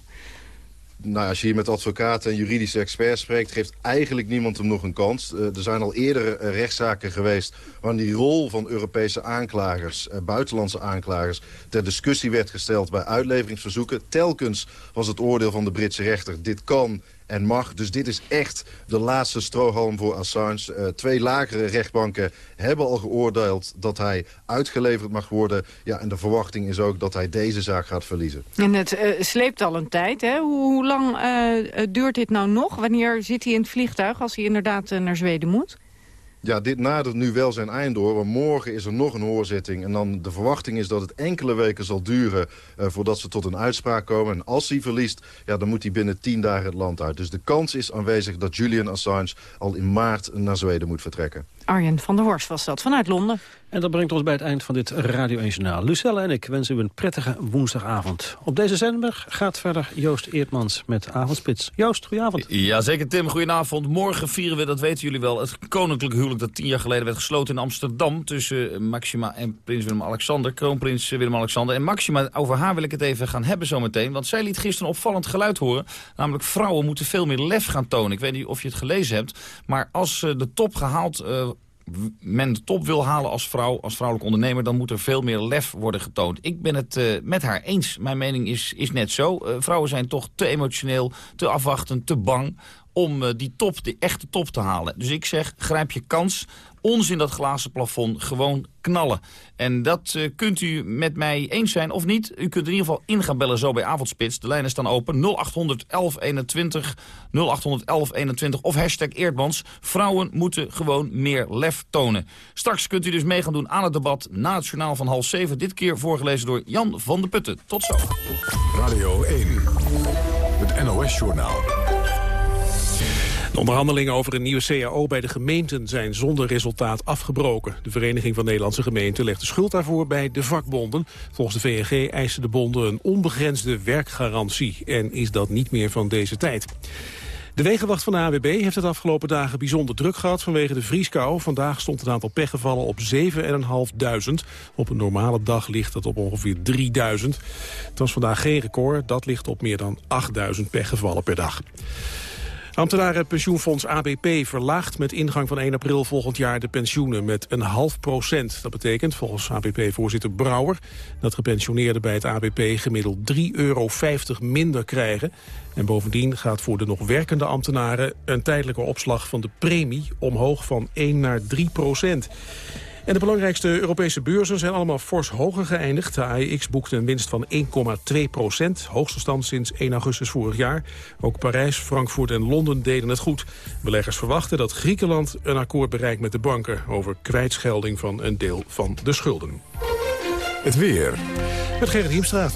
Speaker 17: Nou, als je hier met advocaten en juridische experts spreekt... geeft eigenlijk niemand hem nog een kans. Uh, er zijn al eerder uh, rechtszaken geweest... waarin die rol van Europese aanklagers, uh, buitenlandse aanklagers... ter discussie werd gesteld bij uitleveringsverzoeken. Telkens was het oordeel van de Britse rechter... dit kan en mag. Dus dit is echt de laatste strohalm voor Assange. Uh, twee lagere rechtbanken hebben al geoordeeld dat hij uitgeleverd mag worden. Ja, en de verwachting is ook dat hij deze zaak gaat verliezen.
Speaker 6: En het uh, sleept al een tijd. Hè? Hoe, lang uh, duurt dit nou nog? Wanneer zit hij in het vliegtuig als hij inderdaad naar Zweden moet?
Speaker 17: Ja, dit nadert nu wel zijn eind door. Want morgen is er nog een hoorzitting. En dan de verwachting is dat het enkele weken zal duren... Uh, voordat ze tot een uitspraak komen. En als hij verliest, ja, dan moet hij binnen tien dagen het land uit. Dus de kans is aanwezig dat Julian Assange al in maart naar Zweden moet vertrekken.
Speaker 6: Arjen van der Horst was dat, vanuit Londen.
Speaker 5: En dat brengt ons bij het eind van dit Radio 1 Journaal. Lucelle en ik wensen u een prettige woensdagavond. Op deze zender gaat verder Joost Eertmans met Avondspits. Joost, goedenavond.
Speaker 18: Jazeker Tim, goedenavond. Morgen vieren we, dat weten jullie wel, het koninklijk huwelijk... dat tien jaar geleden werd gesloten in Amsterdam... tussen Maxima en prins Willem-Alexander, kroonprins Willem-Alexander. En Maxima, over haar wil ik het even gaan hebben zometeen. Want zij liet gisteren een opvallend geluid horen. Namelijk vrouwen moeten veel meer lef gaan tonen. Ik weet niet of je het gelezen hebt. Maar als de top gehaald uh, men de top wil halen als vrouw, als vrouwelijk ondernemer... dan moet er veel meer lef worden getoond. Ik ben het uh, met haar eens. Mijn mening is, is net zo. Uh, vrouwen zijn toch te emotioneel, te afwachtend, te bang om uh, die top, de echte top te halen. Dus ik zeg, grijp je kans, ons in dat glazen plafond gewoon knallen. En dat uh, kunt u met mij eens zijn of niet. U kunt in ieder geval in gaan bellen zo bij Avondspits. De lijnen staan open 0800 1121, 0800 1121 of hashtag Eerdmans. Vrouwen moeten gewoon meer lef tonen. Straks kunt u dus mee gaan doen aan het debat na het journaal van half zeven. Dit keer voorgelezen door Jan van de Putten. Tot zo.
Speaker 1: Radio 1, het NOS-journaal.
Speaker 19: De onderhandelingen over een nieuwe CAO bij de gemeenten zijn zonder resultaat afgebroken. De Vereniging van Nederlandse Gemeenten legt de schuld daarvoor bij de vakbonden. Volgens de VNG eisen de bonden een onbegrensde werkgarantie en is dat niet meer van deze tijd. De wegenwacht van de AWB heeft het afgelopen dagen bijzonder druk gehad vanwege de vrieskou. Vandaag stond het aantal pechgevallen op 7.500. Op een normale dag ligt het op ongeveer 3.000. Het was vandaag geen record, dat ligt op meer dan 8.000 pechgevallen per dag. Ambtenarenpensioenfonds ABP verlaagt met ingang van 1 april volgend jaar de pensioenen met een half procent. Dat betekent volgens ABP-voorzitter Brouwer dat gepensioneerden bij het ABP gemiddeld 3,50 euro minder krijgen. En bovendien gaat voor de nog werkende ambtenaren een tijdelijke opslag van de premie omhoog van 1 naar 3 procent. En de belangrijkste Europese beurzen zijn allemaal fors hoger geëindigd. De AEX boekte een winst van 1,2 procent, hoogste stand sinds 1 augustus vorig jaar. Ook Parijs, Frankfurt en Londen deden het goed. Beleggers verwachten dat Griekenland een akkoord bereikt met de banken... over kwijtschelding van een deel van de schulden.
Speaker 1: Het weer.
Speaker 19: Met Gerrit Hiemstra.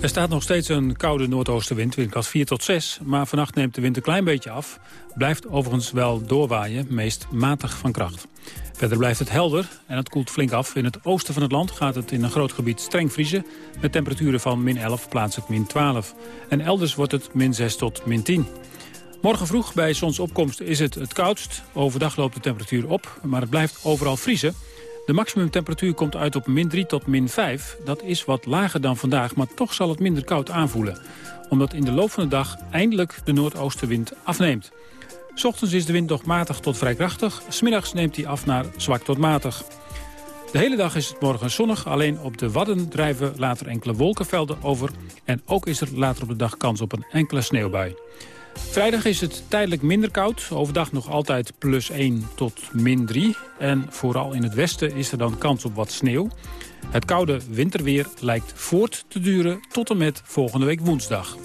Speaker 20: Er staat nog steeds een koude noordoostenwind, windkracht 4 tot 6. Maar vannacht neemt de wind een klein beetje af. Blijft overigens wel doorwaaien, meest matig van kracht. Verder blijft het helder en het koelt flink af. In het oosten van het land gaat het in een groot gebied streng vriezen... met temperaturen van min 11 plaatselijk min 12. En elders wordt het min 6 tot min 10. Morgen vroeg bij zonsopkomst is het het koudst. Overdag loopt de temperatuur op, maar het blijft overal vriezen. De maximumtemperatuur komt uit op min 3 tot min 5. Dat is wat lager dan vandaag, maar toch zal het minder koud aanvoelen. Omdat in de loop van de dag eindelijk de noordoostenwind afneemt. Ochtends is de wind nog matig tot vrij krachtig. Smiddags neemt hij af naar zwak tot matig. De hele dag is het morgen zonnig. Alleen op de Wadden drijven later enkele wolkenvelden over. En ook is er later op de dag kans op een enkele sneeuwbui. Vrijdag is het tijdelijk minder koud. Overdag nog altijd plus 1 tot min 3. En vooral in het westen is er dan kans op wat sneeuw. Het koude winterweer lijkt voort te duren tot en met volgende week woensdag.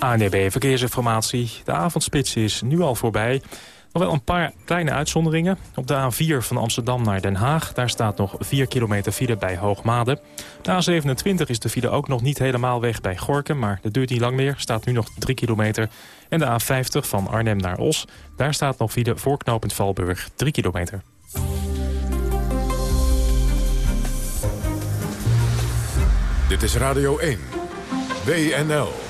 Speaker 3: ANDB Verkeersinformatie. De avondspits is nu al voorbij. Nog wel een paar kleine uitzonderingen. Op de A4 van Amsterdam naar Den Haag. Daar staat nog 4 kilometer file bij Hoogmade. De A27 is de file ook nog niet helemaal weg bij Gorken. Maar dat duurt niet lang meer. Staat nu nog 3 kilometer. En de A50 van Arnhem naar Os. Daar staat nog file voor knooppunt Valburg 3 kilometer.
Speaker 1: Dit is Radio 1. WNL.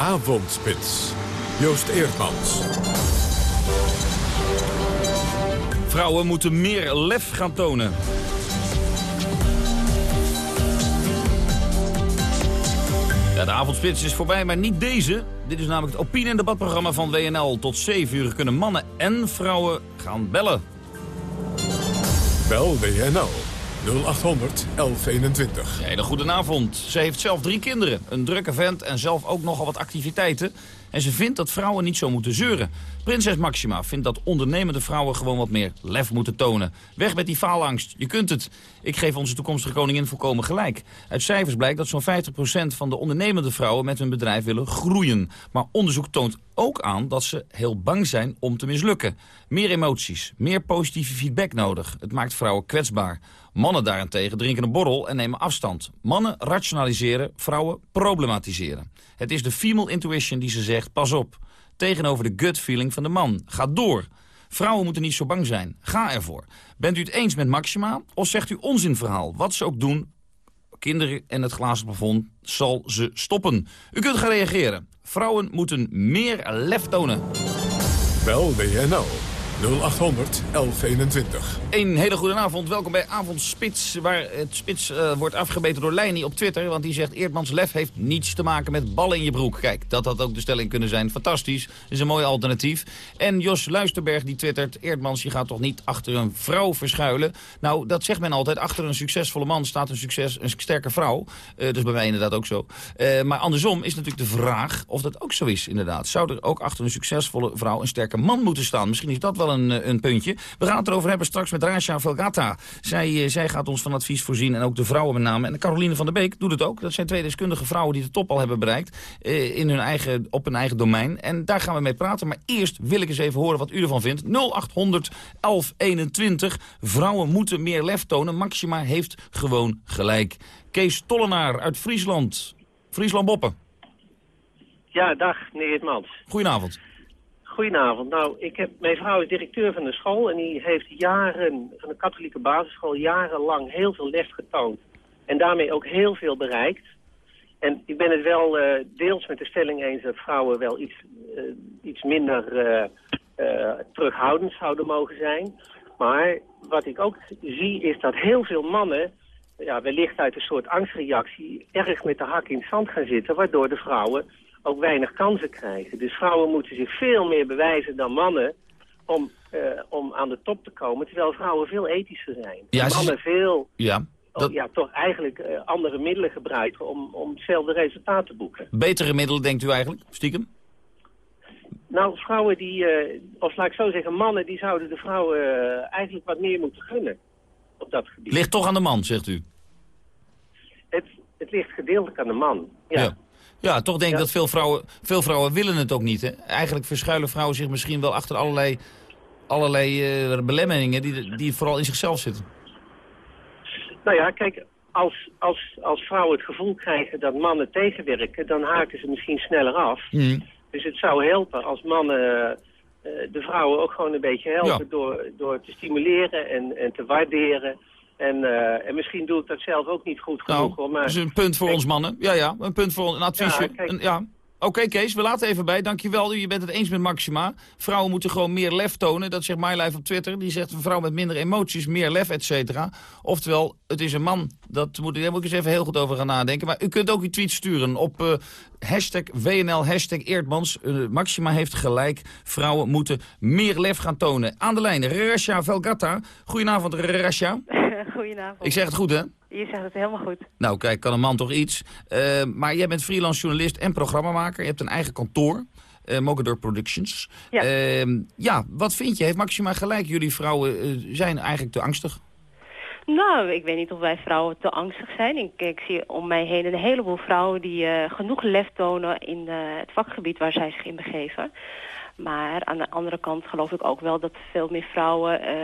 Speaker 1: Avondspits. Joost Eerdmans.
Speaker 18: Vrouwen moeten meer lef gaan tonen. Ja, de avondspits is voorbij, maar niet deze. Dit is namelijk het opinie- en debatprogramma van WNL. Tot 7 uur kunnen mannen en vrouwen gaan bellen.
Speaker 1: Bel WNL 0800 1121.
Speaker 18: Hele goede avond. Ze heeft zelf drie kinderen, een drukke vent en zelf ook nogal wat activiteiten. En ze vindt dat vrouwen niet zo moeten zeuren. Prinses Maxima vindt dat ondernemende vrouwen gewoon wat meer lef moeten tonen. Weg met die faalangst. Je kunt het. Ik geef onze toekomstige koningin volkomen gelijk. Uit cijfers blijkt dat zo'n 50% van de ondernemende vrouwen met hun bedrijf willen groeien. Maar onderzoek toont ook aan dat ze heel bang zijn om te mislukken. Meer emoties, meer positieve feedback nodig. Het maakt vrouwen kwetsbaar. Mannen daarentegen drinken een borrel en nemen afstand. Mannen rationaliseren, vrouwen problematiseren. Het is de female intuition die ze zegt, pas op. Tegenover de gut feeling van de man. Ga door. Vrouwen moeten niet zo bang zijn. Ga ervoor. Bent u het eens met Maxima of zegt u onzinverhaal? Wat ze ook doen, kinderen en het glazen plafond zal ze stoppen. U kunt gaan reageren. Vrouwen moeten meer lef tonen.
Speaker 1: Bel WNL 0800 1121.
Speaker 18: Een hele goede avond. Welkom bij Avondspits, waar het spits uh, wordt afgebeten door Leini op Twitter. Want die zegt, Eerdmans lef heeft niets te maken met ballen in je broek. Kijk, dat had ook de stelling kunnen zijn. Fantastisch, is een mooi alternatief. En Jos Luisterberg die twittert, Eerdmans, je gaat toch niet achter een vrouw verschuilen? Nou, dat zegt men altijd. Achter een succesvolle man staat een, succes, een sterke vrouw. Uh, dus bij mij inderdaad ook zo. Uh, maar andersom is natuurlijk de vraag of dat ook zo is, inderdaad. Zou er ook achter een succesvolle vrouw een sterke man moeten staan? Misschien is dat wel een, eh, een puntje. We gaan het erover hebben straks met Rasha Velgata. Zij, zij gaat ons van advies voorzien en ook de vrouwen met name. En Caroline van der Beek doet het ook. Dat zijn twee deskundige vrouwen die de top al hebben bereikt. in hun eigen, op hun eigen domein. En daar gaan we mee praten. Maar eerst wil ik eens even horen wat u ervan vindt. 0800 1121. Vrouwen moeten meer lef tonen. Maxima heeft gewoon gelijk. Kees Tollenaar uit Friesland. Friesland Boppen.
Speaker 21: Ja, dag meneer Hitmans.
Speaker 18: Goedenavond.
Speaker 21: Goedenavond. Nou, ik heb, mijn vrouw is directeur van de school en die heeft jaren, van de katholieke basisschool, jarenlang heel veel lef getoond. En daarmee ook heel veel bereikt. En ik ben het wel uh, deels met de stelling eens dat vrouwen wel iets, uh, iets minder uh, terughoudend zouden mogen zijn. Maar wat ik ook zie is dat heel veel mannen, ja, wellicht uit een soort angstreactie, erg met de hak in het zand gaan zitten, waardoor de vrouwen ook weinig kansen krijgen. Dus vrouwen moeten zich veel meer bewijzen dan mannen om, uh, om aan de top te komen. Terwijl vrouwen veel ethischer zijn.
Speaker 18: Ja,
Speaker 21: mannen veel...
Speaker 18: Ja.
Speaker 21: Dat... ja, toch eigenlijk uh, andere middelen gebruiken om, om hetzelfde resultaat te boeken.
Speaker 18: Betere middelen, denkt u eigenlijk, stiekem?
Speaker 21: Nou, vrouwen die, uh, of laat ik zo zeggen, mannen die zouden de vrouwen uh, eigenlijk wat meer moeten gunnen op dat gebied.
Speaker 18: Ligt toch aan de man, zegt u?
Speaker 21: Het, het ligt gedeeltelijk aan de man, ja.
Speaker 18: ja. Ja, toch denk ik ja. dat veel vrouwen, veel vrouwen willen het ook niet. Hè? Eigenlijk verschuilen vrouwen zich misschien wel achter allerlei, allerlei uh, belemmeringen die, die vooral in zichzelf zitten.
Speaker 21: Nou ja, kijk, als, als, als vrouwen het gevoel krijgen dat mannen tegenwerken, dan haken ze misschien sneller af.
Speaker 18: Mm.
Speaker 21: Dus het zou helpen als mannen uh, de vrouwen ook gewoon een beetje helpen
Speaker 18: Ja.
Speaker 21: door, door te stimuleren en, en te waarderen. En, eh, en misschien doe ik dat zelf ook niet goed genoeg.
Speaker 18: Nou,
Speaker 21: hoor, maar...
Speaker 18: dat is een punt voor ons mannen. Ja, ja, een punt voor ons, een adviesje.
Speaker 21: Ja,
Speaker 18: ja. Oké Kees, we laten even bij. Dankjewel, je bent het eens met Maxima. Vrouwen moeten gewoon meer lef tonen. Dat zegt MyLife op Twitter. Die zegt een vrouw met minder emoties, meer lef, et cetera. Oftewel, het is een man. Dat moet, daar moet ik eens even heel goed over gaan nadenken. Maar u kunt ook uw tweet sturen op eh, hashtag WNL, hashtag Eerdmans. Eh, Maxima heeft gelijk. Vrouwen moeten meer lef gaan tonen. Aan de lijn, Rasha Velgata. Goedenavond, Rasha.
Speaker 22: Goedenavond.
Speaker 18: Ik zeg het goed, hè?
Speaker 22: Je zegt het helemaal goed.
Speaker 18: Nou, kijk, kan een man toch iets. Eh, maar jij bent freelance journalist en programmamaker. Je hebt een eigen kantoor. eh Mogador Productions.
Speaker 22: Ja.
Speaker 18: Ehm, ja, wat vind je? Heeft Maxima gelijk? Jullie vrouwen eh, zijn eigenlijk te angstig.
Speaker 22: Nou, ik weet niet of wij vrouwen te angstig zijn. Ik, ik zie om mij heen een heleboel vrouwen die eh, genoeg lef tonen in eh, het vakgebied waar zij zich in begeven. Maar aan de andere kant geloof ik ook wel dat veel meer vrouwen eh,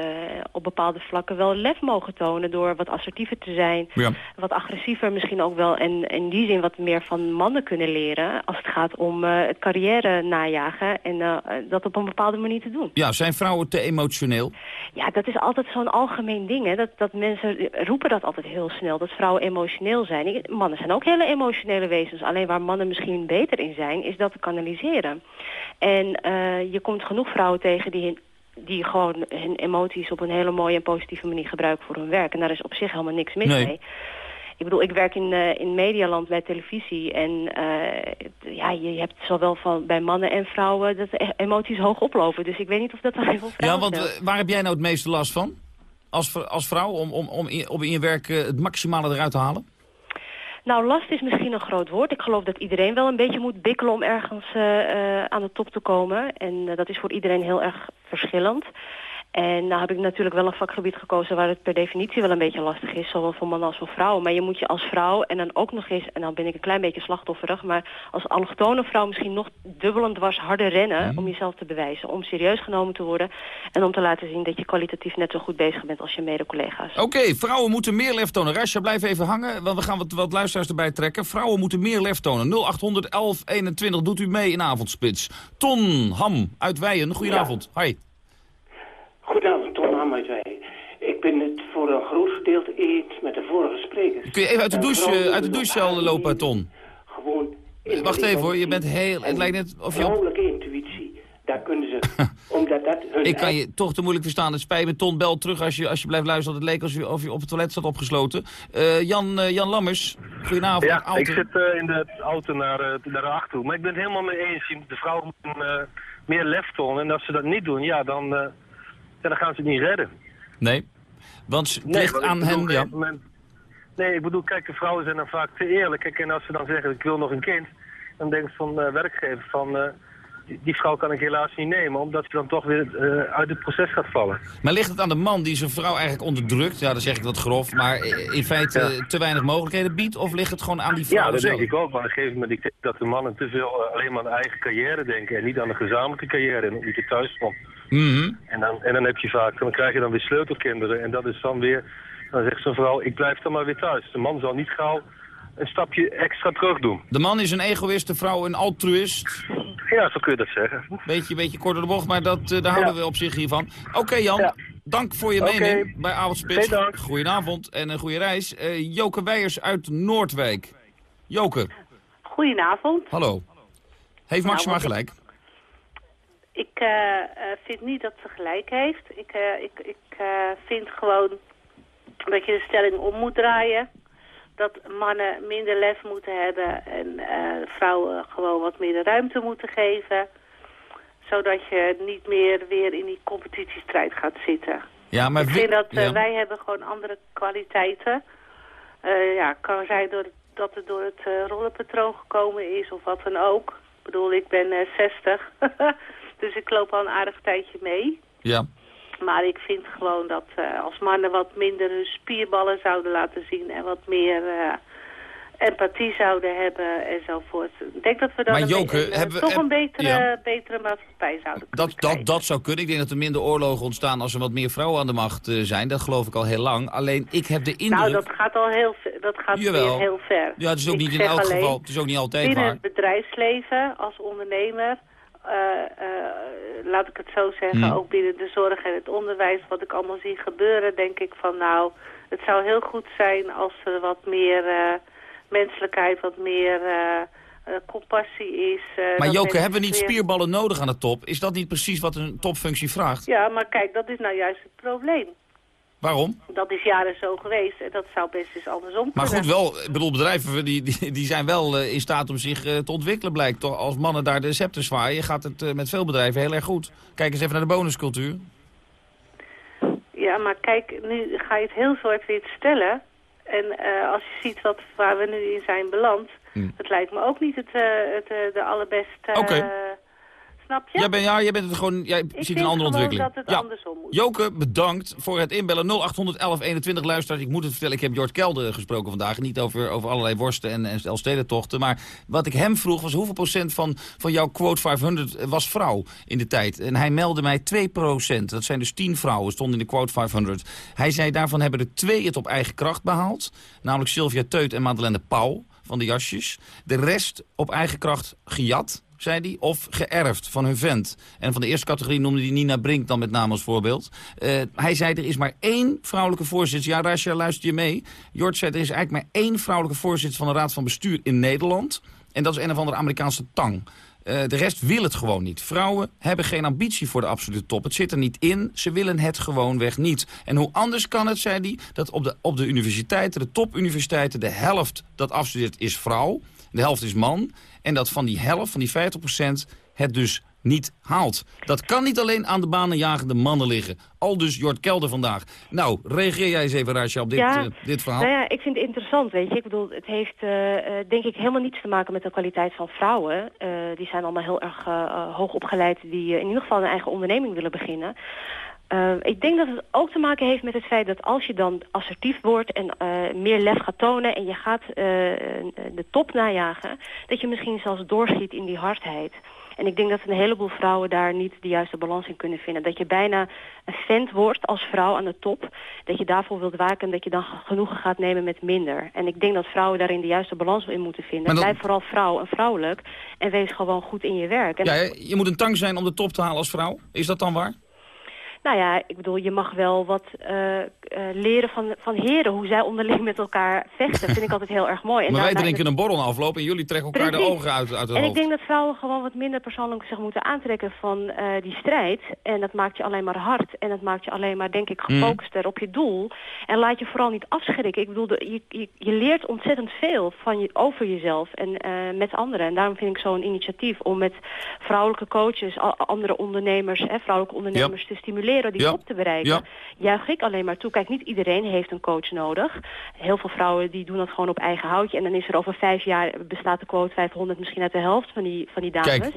Speaker 22: op bepaalde vlakken wel lef mogen tonen door wat assertiever te zijn.
Speaker 18: Ja.
Speaker 22: Wat agressiever misschien ook wel en in die zin wat meer van mannen kunnen leren als het gaat om eh, het carrière najagen en eh, dat op een bepaalde manier te doen.
Speaker 18: Ja, zijn vrouwen te emotioneel?
Speaker 22: Ja, dat is altijd zo'n algemeen ding. Hè? Dat, dat mensen roepen dat altijd heel snel, dat vrouwen emotioneel zijn. Ik- Mannen zijn ook hele emotionele wezens. Alleen waar mannen misschien beter in zijn, is dat te kanaliseren. En eh, je komt genoeg vrouwen tegen die, hun- die gewoon hun emoties op een hele mooie en positieve manier gebruiken voor hun werk. En daar is op zich helemaal niks mis
Speaker 18: Nee.
Speaker 22: mee. Ik bedoel, ik werk in, eh, in medialand bij televisie. En eh, ja, je hebt zowel van, bij mannen en vrouwen dat de e- emoties hoog oplopen. Dus ik weet niet of dat dan heel veel
Speaker 18: Ja,
Speaker 22: vrouwen
Speaker 18: want
Speaker 22: stelt.
Speaker 18: waar heb jij nou het meeste last van? Als, als vrouw, om, om, om in, op in je werk het maximale eruit te halen?
Speaker 22: Nou, last is misschien een groot woord. Ik geloof dat iedereen wel een beetje moet bikkelen om ergens uh, aan de top te komen. En uh, dat is voor iedereen heel erg verschillend. En nou heb ik natuurlijk wel een vakgebied gekozen waar het per definitie wel een beetje lastig is, zowel voor mannen als voor vrouwen. Maar je moet je als vrouw en dan ook nog eens, en dan ben ik een klein beetje slachtofferig, maar als allochtone vrouw misschien nog dubbel en dwars harder rennen om jezelf te bewijzen, om serieus genomen te worden en om te laten zien dat je kwalitatief net zo goed bezig bent als je mede-collega's.
Speaker 18: Oké, vrouwen moeten meer lef tonen. Rasja, blijf even hangen, want we gaan wat, wat luisteraars erbij trekken. Vrouwen moeten meer lef tonen. 0800 1121 doet u mee in avondspits. Ton Ham uit Weijen, goedenavond. Hi.
Speaker 23: Ik ben het voor een groot gedeelte eens met de vorige sprekers.
Speaker 18: Kun je even uit de douche, eh, uit de
Speaker 23: moeten
Speaker 18: douchecel lopen, Ton?
Speaker 23: Gewoon...
Speaker 18: Wacht even hoor, je bent heel... Het lijkt net of je... op-
Speaker 23: Vrouwelijke intuïtie, daar kunnen ze... omdat dat hun...
Speaker 18: Ik kan je toch te moeilijk verstaan. Het spijt me, Ton, bel terug als je, als je blijft luisteren. Het leek alsof je, of je op het toilet zat opgesloten. Eh, Jan, eh, Jan Lammers, goedenavond.
Speaker 24: Ja,
Speaker 18: Auto.
Speaker 24: ik zit eh, in de auto naar, eh, naar de achter toe. Maar ik ben het helemaal mee eens. De vrouwen moeten eh, meer lef tonen. En als ze dat niet doen, ja, dan, ja, dan gaan ze het niet redden.
Speaker 18: Nee, want het
Speaker 24: Nee,
Speaker 18: ligt aan
Speaker 24: bedoel,
Speaker 18: hen, ja.
Speaker 24: moment- Nee, ik bedoel, kijk, de vrouwen zijn dan vaak te eerlijk. Kijk, en als ze dan zeggen, ik wil nog een kind, dan denkt van eh werkgever van, eh, die, die vrouw kan ik helaas niet nemen, omdat ze dan toch weer eh, uit het proces gaat vallen.
Speaker 18: Maar ligt het aan de man die zijn vrouw eigenlijk onderdrukt? Ja, dan zeg ik wat grof, maar in feite te weinig mogelijkheden biedt? Of ligt het gewoon aan die vrouw
Speaker 24: Ja, dat
Speaker 18: zelf?
Speaker 24: denk ik ook. Maar op een gegeven moment ik denk dat de mannen te veel alleen maar aan de eigen carrière denken en niet aan de gezamenlijke carrière en ook niet de
Speaker 18: Mhm.
Speaker 24: En dan, en dan heb je vaak, dan krijg je dan weer sleutelkinderen. En dat is dan weer, dan zegt zo'n vrouw, ik blijf dan maar weer thuis. De man zal niet gauw een stapje extra terug doen.
Speaker 18: De man is een egoïst, de vrouw een altruïst.
Speaker 24: Ja, zo kun je dat zeggen.
Speaker 18: Beetje, beetje kort door de bocht, maar dat, eh, daar houden we op zich hiervan. Oké Jan, dank voor je mening bij Avondspits.
Speaker 24: Dank.
Speaker 18: Goedenavond en een goede reis. Eh, Joke Weijers uit Noordwijk. Joke,
Speaker 25: Goedenavond.
Speaker 18: hallo. Heeft Maxima gelijk?
Speaker 25: Ik eh, vind niet dat ze gelijk heeft. Ik, eh, ik, ik eh, vind gewoon dat je de stelling om moet draaien. Dat mannen minder lef moeten hebben en eh, vrouwen gewoon wat meer de ruimte moeten geven. Zodat je niet meer weer in die competitiestrijd gaat zitten.
Speaker 18: Ja, maar
Speaker 25: ik vind dat
Speaker 18: ja.
Speaker 25: wij hebben gewoon andere kwaliteiten. Ja, kan zijn door, dat het door het rollenpatroon gekomen is of wat dan ook. Ik bedoel, ik ben eh 60, dus ik loop al een aardig tijdje mee.
Speaker 18: Ja.
Speaker 25: Maar ik vind gewoon dat eh, als mannen wat minder hun spierballen zouden laten zien... en wat meer eh, empathie zouden hebben enzovoort. Ik denk dat we dan
Speaker 18: Maar
Speaker 25: een,
Speaker 18: Joke, hebben
Speaker 25: toch
Speaker 18: heb-
Speaker 25: een betere,
Speaker 18: ja.
Speaker 25: betere maatschappij zouden
Speaker 18: Dat, dat, dat zou kunnen. Ik denk dat er minder oorlogen ontstaan als er wat meer vrouwen aan de macht eh, zijn. Dat geloof ik al heel lang. Alleen ik heb de indruk...
Speaker 25: Nou, dat gaat al heel, dat gaat
Speaker 18: Jawel.
Speaker 25: weer heel ver.
Speaker 18: Ja, het is ook
Speaker 25: Ik
Speaker 18: niet in elk
Speaker 25: alleen,
Speaker 18: geval. Het is ook niet altijd
Speaker 25: binnen
Speaker 18: waar.
Speaker 25: het bedrijfsleven, als ondernemer, laat ik het zo zeggen,
Speaker 18: Hmm.
Speaker 25: ook binnen de zorg en het onderwijs, wat ik allemaal zie gebeuren, denk ik van nou, het zou heel goed zijn als er wat meer eh, menselijkheid, wat meer eh, eh, compassie is. eh,
Speaker 18: Maar Joke, hebben we niet spierballen nodig aan de top? Is dat niet precies wat een topfunctie vraagt?
Speaker 25: Ja, maar kijk, dat is nou juist het probleem.
Speaker 18: Waarom?
Speaker 25: Dat is jaren zo geweest en dat zou best eens andersom
Speaker 18: Maar
Speaker 25: kunnen.
Speaker 18: goed, wel, ik bedoel, bedrijven die, die, die zijn wel eh, in staat om zich eh, te ontwikkelen, blijkt. Toch? Als mannen daar de scepter zwaaien, gaat het eh, met veel bedrijven heel erg goed. Kijk eens even naar de bonuscultuur.
Speaker 25: Ja, maar kijk, nu ga je het heel zwart-wit stellen. En als je ziet wat, waar we nu in zijn beland... het lijkt me ook niet het, eh, het, de allerbeste...
Speaker 18: Oké.
Speaker 25: Snap je?
Speaker 18: Jij, bent, ja, jij bent het gewoon, jij ziet een andere ontwikkeling.
Speaker 25: dat het
Speaker 18: ja.
Speaker 25: andersom moet.
Speaker 18: Joke, bedankt voor het inbellen. 0800 1121 luisteraars. Ik moet het vertellen, ik heb Jort Kelder gesproken vandaag. Niet over, over allerlei worsten en, en Elfstedentochten. Maar wat ik hem vroeg was hoeveel procent van, van jouw quote 500 was vrouw in de tijd. En hij meldde mij 2 procent. Dat zijn dus 10 vrouwen, stond in de quote 500. Hij zei daarvan hebben er twee het op eigen kracht behaald. Namelijk Sylvia Teut en Madeleine Pauw van de jasjes. De rest op eigen kracht gejat zei of geërfd van hun vent. En van de eerste categorie noemde hij Nina Brink dan met name als voorbeeld. Eh, hij zei, er is maar één vrouwelijke voorzitter. Ja, Rasha, luister je mee? Jort zei, er is eigenlijk maar één vrouwelijke voorzitter van de Raad van Bestuur in Nederland. En dat is een of andere Amerikaanse tang. Eh, de rest wil het gewoon niet. Vrouwen hebben geen ambitie voor de absolute top. Het zit er niet in. Ze willen het gewoonweg niet. En hoe anders kan het, zei hij, dat op de, op de universiteiten, de topuniversiteiten, de helft dat afstudeert is vrouw. De helft is man. En dat van die helft, van die 50% het dus niet haalt. Dat kan niet alleen aan de banenjagende mannen liggen. Al dus Jort Kelder vandaag. Nou, reageer jij eens even, Rasja, op dit,
Speaker 22: Ja.
Speaker 18: eh, dit verhaal.
Speaker 22: Nou ja, ik vind het interessant weet je. Ik bedoel, het heeft eh, eh, denk ik helemaal niets te maken met de kwaliteit van vrouwen. Die zijn allemaal heel erg hoog opgeleid die in ieder geval een eigen onderneming willen beginnen. Uh, ik denk dat het ook te maken heeft met het feit dat als je dan assertief wordt en uh, meer lef gaat tonen en je gaat uh, de top najagen, dat je misschien zelfs doorschiet in die hardheid. En ik denk dat een heleboel vrouwen daar niet de juiste balans in kunnen vinden. Dat je bijna een vent wordt als vrouw aan de top. Dat je daarvoor wilt waken en dat je dan genoegen gaat nemen met minder. En ik denk dat vrouwen daarin de juiste balans in moeten vinden.
Speaker 18: Dat...
Speaker 22: Blijf vooral vrouw en vrouwelijk. En wees gewoon goed in je werk. En
Speaker 18: ja, je moet een tang zijn om de top te halen als vrouw. Is dat dan waar?
Speaker 22: Nou ja, ik bedoel, je mag wel wat uh, uh, leren van, van heren. Hoe zij onderling met elkaar vechten. vind ik altijd heel erg mooi.
Speaker 18: En maar wij drinken een borrel afloop en jullie trekken elkaar Precies. de ogen uit, uit het
Speaker 22: En
Speaker 18: hoofd.
Speaker 22: ik denk dat vrouwen gewoon wat minder persoonlijk zich moeten aantrekken van uh, die strijd. En dat maakt je alleen maar hard. En dat maakt je alleen maar, denk ik, gefocuster mm. op je doel. En laat je vooral niet afschrikken. Ik bedoel, de, je, je, je, leert ontzettend veel van je, over jezelf en met anderen. En daarom vind ik zo'n initiatief om met vrouwelijke coaches, andere ondernemers, hè, vrouwelijke ondernemers te stimuleren die
Speaker 18: ja.
Speaker 22: top te bereiken.
Speaker 18: Ja.
Speaker 22: Juich ik alleen maar toe. Kijk, niet iedereen heeft een coach nodig. Heel veel vrouwen die doen dat gewoon op eigen houtje. En dan is er over vijf jaar bestaat de quote 500 misschien uit de helft van die, van die dames.
Speaker 18: Kijk.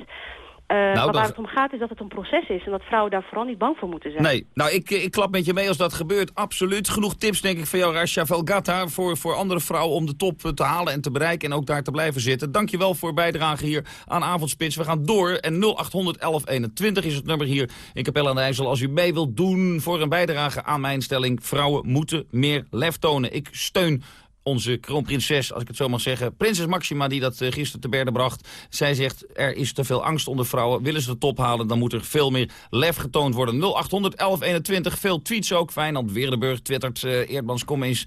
Speaker 22: Uh,
Speaker 18: nou,
Speaker 22: maar waar
Speaker 18: dat...
Speaker 22: het om gaat is dat het een proces is. En dat vrouwen daar vooral niet bang voor moeten zijn.
Speaker 18: Nee, nou ik, ik klap met je mee als dat gebeurt. Absoluut. Genoeg tips denk ik van jou, Rasha Velgata. Voor, voor andere vrouwen om de top te halen en te bereiken. En ook daar te blijven zitten. Dankjewel voor bijdrage hier aan Avondspits. We gaan door. En 0800 1121 is het nummer hier in Capelle aan de IJssel. Als u mee wilt doen voor een bijdrage aan mijn stelling. Vrouwen moeten meer lef tonen. Ik steun onze kroonprinses, als ik het zo mag zeggen. Prinses Maxima, die dat uh, gisteren te berde bracht. Zij zegt, er is te veel angst onder vrouwen. Willen ze de top halen, dan moet er veel meer lef getoond worden. 0800 1121, veel tweets ook. Feyenoord Weerdenburg twittert, uh, Eerdmans, kom eens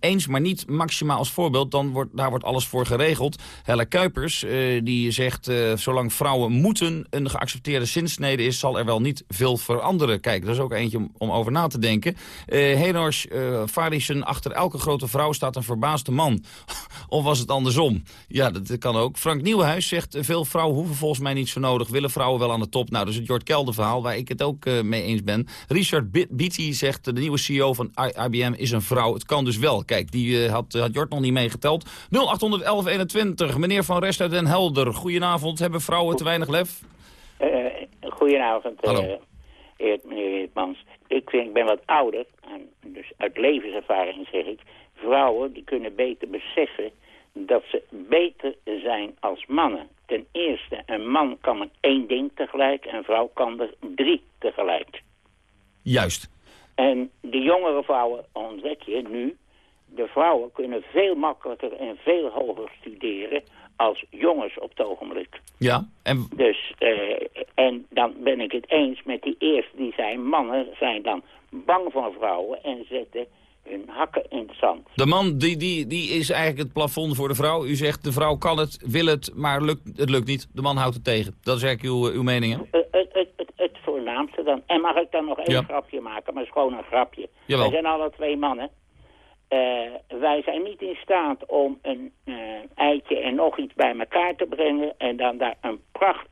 Speaker 18: eens, maar niet Maxima als voorbeeld. Dan wordt, daar wordt alles voor geregeld. Helle Kuipers, uh, die zegt... Uh, zolang vrouwen moeten een geaccepteerde zinsnede is... zal er wel niet veel veranderen. Kijk, dat is ook eentje om, om over na te denken. Uh, Henors uh, achter elke grote vrouw staat een verbaasde man. of was het andersom? Ja, dat kan ook. Frank Nieuwenhuis zegt... veel vrouwen hoeven volgens mij niet zo nodig. Willen vrouwen wel aan de top? Nou, dat is het Jort Kelder verhaal... waar ik het ook mee eens ben. Richard Beatty zegt... de nieuwe CEO van IBM is een vrouw. Het kan dus wel. Kijk, die uh, had, had Jort nog niet meegeteld. 081121, meneer Van Rest uit Den Helder. Goedenavond, hebben vrouwen te weinig lef?
Speaker 26: Uh, goedenavond,
Speaker 18: Hallo.
Speaker 26: Uh, eer, meneer Eertmans. Ik, vind, ik ben wat ouder, en dus uit levenservaring zeg ik... vrouwen die kunnen beter beseffen dat ze beter zijn als mannen. Ten eerste, een man kan er één ding tegelijk... een vrouw kan er drie tegelijk.
Speaker 18: Juist.
Speaker 26: En de jongere vrouwen ontdek je nu de vrouwen kunnen veel makkelijker en veel hoger studeren als jongens op het ogenblik.
Speaker 18: Ja, en...
Speaker 26: Dus, uh, en dan ben ik het eens met die eerste die zijn, mannen zijn dan bang voor vrouwen en zetten hun hakken in het zand.
Speaker 18: De man die, die, die is eigenlijk het plafond voor de vrouw. U zegt de vrouw kan het, wil het, maar lukt, het lukt niet. De man houdt het tegen. Dat is eigenlijk uw, uw mening, hè?
Speaker 26: Uh, het, het, het, het, voornaamste dan. En mag ik dan nog één
Speaker 18: Ja.
Speaker 26: grapje maken, maar het is gewoon een grapje.
Speaker 18: Jawel.
Speaker 26: Wij zijn alle twee mannen. Uh, wij zijn niet in staat om een uh, eitje en nog iets bij elkaar te brengen en dan daar een pracht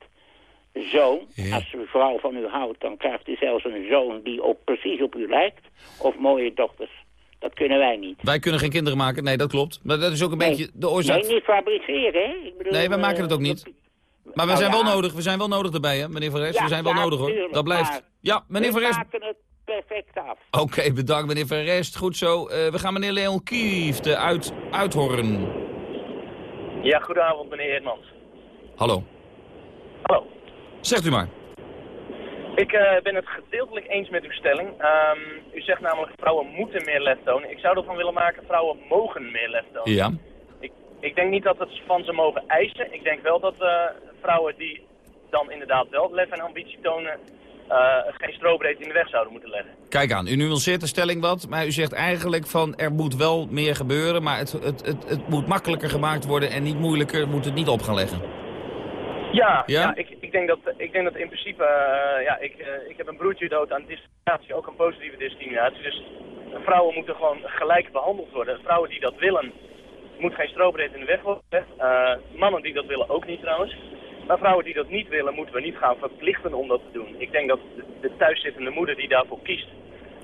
Speaker 26: zoon. Als uw vrouw van u houdt, dan krijgt u zelfs een zoon die op, precies op u lijkt. Of mooie dochters. Dat kunnen wij niet.
Speaker 18: Wij kunnen geen kinderen maken, nee, dat klopt. Maar dat is ook een
Speaker 26: Nee.
Speaker 18: beetje de oorzaak...
Speaker 26: Nee, niet fabriceren, hè? Ik bedoel,
Speaker 18: Nee, wij maken
Speaker 26: eh,
Speaker 18: het ook niet. Maar we
Speaker 26: nou
Speaker 18: zijn
Speaker 26: ja.
Speaker 18: wel nodig, we zijn wel nodig erbij, hè, meneer Van Rest.
Speaker 26: Ja,
Speaker 18: we zijn wel nodig, hoor.
Speaker 26: tuurlijk,
Speaker 18: Dat blijft. Ja, meneer Van Rest...
Speaker 26: maken het perfect af.
Speaker 18: Oké, bedankt meneer Van Rest. Goed zo. Eh, we gaan meneer Leon Kiefte uit Uithoorn.
Speaker 27: Ja, goedenavond meneer Eerdmans.
Speaker 18: Hallo.
Speaker 27: Hallo.
Speaker 18: Zegt u maar.
Speaker 27: Ik eh, ben het gedeeltelijk eens met uw stelling. Ehm, u zegt namelijk vrouwen moeten meer lef tonen. Ik zou ervan willen maken vrouwen mogen meer lef tonen.
Speaker 18: Ja.
Speaker 27: Ik, ik denk niet dat het van ze mogen eisen. Ik denk wel dat eh, vrouwen die dan inderdaad wel lef en ambitie tonen... eh, geen strobreedte in de weg zouden moeten leggen.
Speaker 18: Kijk aan, u nuanceert de stelling wat, maar u zegt eigenlijk van er moet wel meer gebeuren, maar het, het, het, het moet makkelijker gemaakt worden en niet moeilijker, moet het niet op gaan leggen.
Speaker 27: Ja,
Speaker 18: Ja?
Speaker 27: ja? ik, ik, denk dat, ik denk dat in principe, eh, ja, ik, eh, ik heb een broertje dood aan discriminatie, ook een positieve discriminatie. Dus vrouwen moeten gewoon gelijk behandeld worden. Vrouwen die dat willen, moet geen strobreed in de weg worden. Eh, mannen die dat willen ook niet trouwens. Maar vrouwen die dat niet willen, moeten we niet gaan verplichten om dat te doen. Ik denk dat de, de thuiszittende moeder die daarvoor kiest,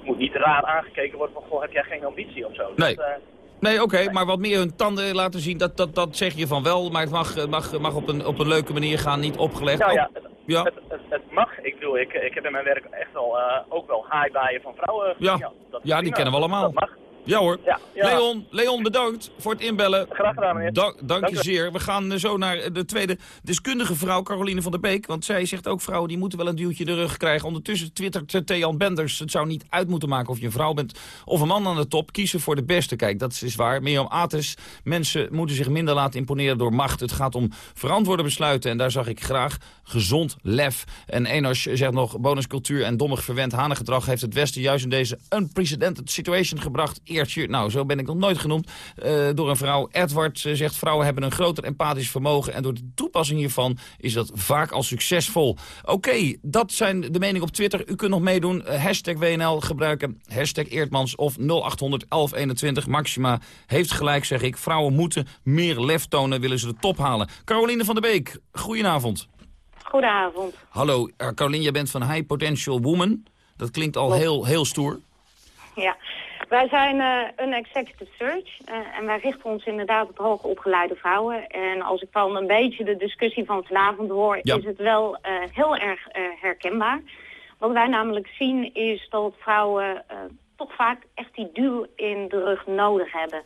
Speaker 27: moet niet raar aangekeken worden van, goh, heb jij geen ambitie of zo.
Speaker 18: Nee.
Speaker 27: Dat, eh,
Speaker 18: Nee, oké, maar wat meer hun tanden laten zien, dat, dat, dat zeg je van wel. Maar het mag, mag, mag op, een, op een leuke manier gaan, niet opgelegd.
Speaker 27: Nou ja, het,
Speaker 18: ja.
Speaker 27: Het, het, het mag. Ik bedoel, ik, ik heb in mijn werk echt wel, eh, ook wel haaibaaien van vrouwen.
Speaker 18: Ja,
Speaker 27: is
Speaker 18: ja die kennen we allemaal.
Speaker 27: Dat mag.
Speaker 18: Ja hoor.
Speaker 27: Ja, ja.
Speaker 18: Leon, Leon, bedankt voor het inbellen.
Speaker 27: Graag gedaan, meneer.
Speaker 18: Dank, dank
Speaker 27: Dank
Speaker 18: je zeer. We gaan eh, zo naar de tweede deskundige vrouw, Caroline van der Beek. Want zij zegt ook, vrouwen die moeten wel een duwtje in de rug krijgen. Ondertussen twittert eh, Thean Benders. Het zou niet uit moeten maken of je een vrouw bent of een man aan de top. Kiezen voor de beste. Kijk, dat is waar. Mirjam Ates, mensen moeten zich minder laten imponeren door macht. Het gaat om verantwoorde besluiten. En daar zag ik graag gezond lef. En Enos zegt nog, bonuscultuur en dommig verwend hanengedrag... heeft het Westen juist in deze unprecedented situation gebracht. Eertje, nou, zo ben ik nog nooit genoemd, eh, door een vrouw. Edward eh, zegt, vrouwen hebben een groter empathisch vermogen... en door de toepassing hiervan is dat vaak al succesvol. Oké, dat zijn de meningen op Twitter. U kunt nog meedoen. Eh, hashtag WNL gebruiken. Hashtag Eertmans of 0800 1121. Maxima heeft gelijk, zeg ik. Vrouwen moeten meer lef tonen, willen ze de top halen. Caroline van der Beek, goedenavond.
Speaker 28: Goedenavond.
Speaker 18: Hallo, uh, Caroline, jij bent van High Potential Woman. Dat klinkt al
Speaker 28: Klopt.
Speaker 18: heel, heel stoer.
Speaker 28: Ja, wij zijn eh, een executive search eh, en wij richten ons inderdaad op hoger opgeleide vrouwen. En als ik dan een beetje de discussie van vanavond hoor,
Speaker 29: Ja.
Speaker 28: is het wel eh, heel erg eh, herkenbaar. Wat wij namelijk zien is dat vrouwen eh, toch vaak echt die duw in de rug nodig hebben.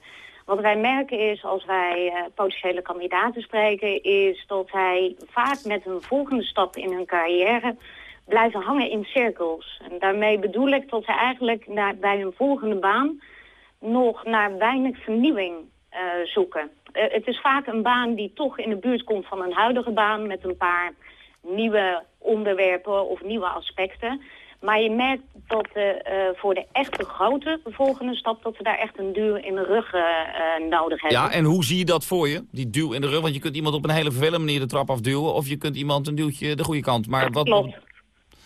Speaker 28: Wat wij merken is, als wij eh, potentiële kandidaten spreken, is dat zij vaak met een volgende stap in hun carrière blijven hangen in cirkels. En daarmee bedoel ik dat ze eigenlijk naar, bij hun volgende baan nog naar weinig vernieuwing eh, zoeken. Eh, het is vaak een baan die toch in de buurt komt van een huidige baan met een paar nieuwe onderwerpen of nieuwe aspecten. Maar je merkt dat eh, eh, voor de echte grote volgende stap... dat we daar echt een duw in de rug eh, nodig hebben.
Speaker 18: Ja, en hoe zie je dat voor je? Die duw in de rug, want je kunt iemand op een hele vervelende manier de trap afduwen... of je kunt iemand een duwtje de goede kant. Maar wat...
Speaker 28: Klopt.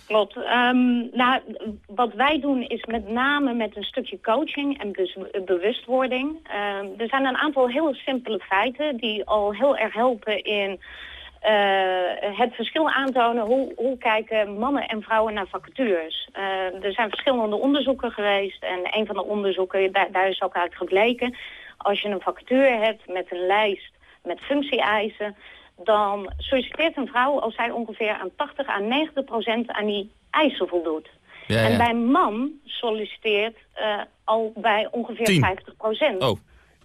Speaker 28: Klopt. Ehm, nou, wat wij doen is met name met een stukje coaching en dus bewustwording. Ehm, er zijn een aantal heel simpele feiten die al heel erg helpen in eh, het verschil aantonen. Hoe, hoe kijken mannen en vrouwen naar vacatures? Eh, er zijn verschillende onderzoeken geweest en een van de onderzoeken, daar, daar is ook uit gebleken. Als je een vacature hebt met een lijst met functie-eisen dan solliciteert een vrouw als zij ongeveer aan 80 à 90 procent aan die eisen voldoet.
Speaker 18: Ja, ja.
Speaker 28: En bij een man solliciteert eh, al bij ongeveer
Speaker 18: Tien.
Speaker 28: 50 procent.
Speaker 18: Oh.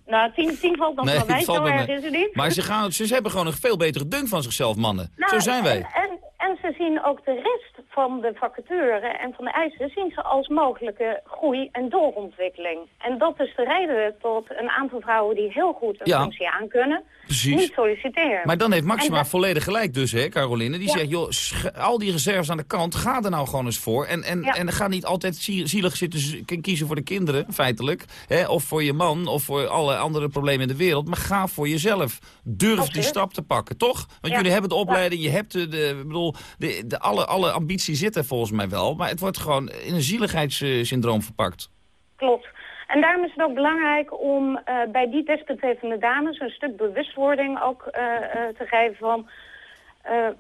Speaker 28: Nou, 10, 10 valt dan
Speaker 18: Nee,
Speaker 28: wel
Speaker 18: het
Speaker 28: zo erg
Speaker 18: mij.
Speaker 28: is het niet.
Speaker 18: Maar ze, gaan, ze hebben gewoon een veel betere dunk van zichzelf, mannen.
Speaker 28: Nou,
Speaker 18: Zo zijn wij.
Speaker 28: En, en, en ze zien ook de rest van de vacature en van de eisen zien ze als mogelijke groei- en doorontwikkeling. En dat is de reden tot een aantal vrouwen die heel goed een
Speaker 18: Ja.
Speaker 28: functie aankunnen,
Speaker 18: Precies.
Speaker 28: niet solliciteren.
Speaker 18: Maar dan heeft Maxima
Speaker 28: dat-
Speaker 18: volledig gelijk dus, hè, Caroline. Die
Speaker 28: Ja.
Speaker 18: zegt, joh, al die reserves aan de kant, ga er nou gewoon eens voor. En, en,
Speaker 28: Ja.
Speaker 18: en ga niet altijd zie- zielig zitten kiezen voor de kinderen, feitelijk. Hè, of voor je man, of voor alle andere problemen in de wereld. Maar ga voor jezelf. Durf die stap te pakken, toch? Want
Speaker 28: Ja.
Speaker 18: jullie hebben de opleiding, je hebt de, de, ik bedoel, de, de, alle, alle ambitie zit er volgens mij wel. Maar het wordt gewoon in een zieligheidssyndroom verpakt.
Speaker 28: Klopt. En daarom is het ook belangrijk om eh, bij die desbetreffende dames een stuk bewustwording ook eh, eh, te geven van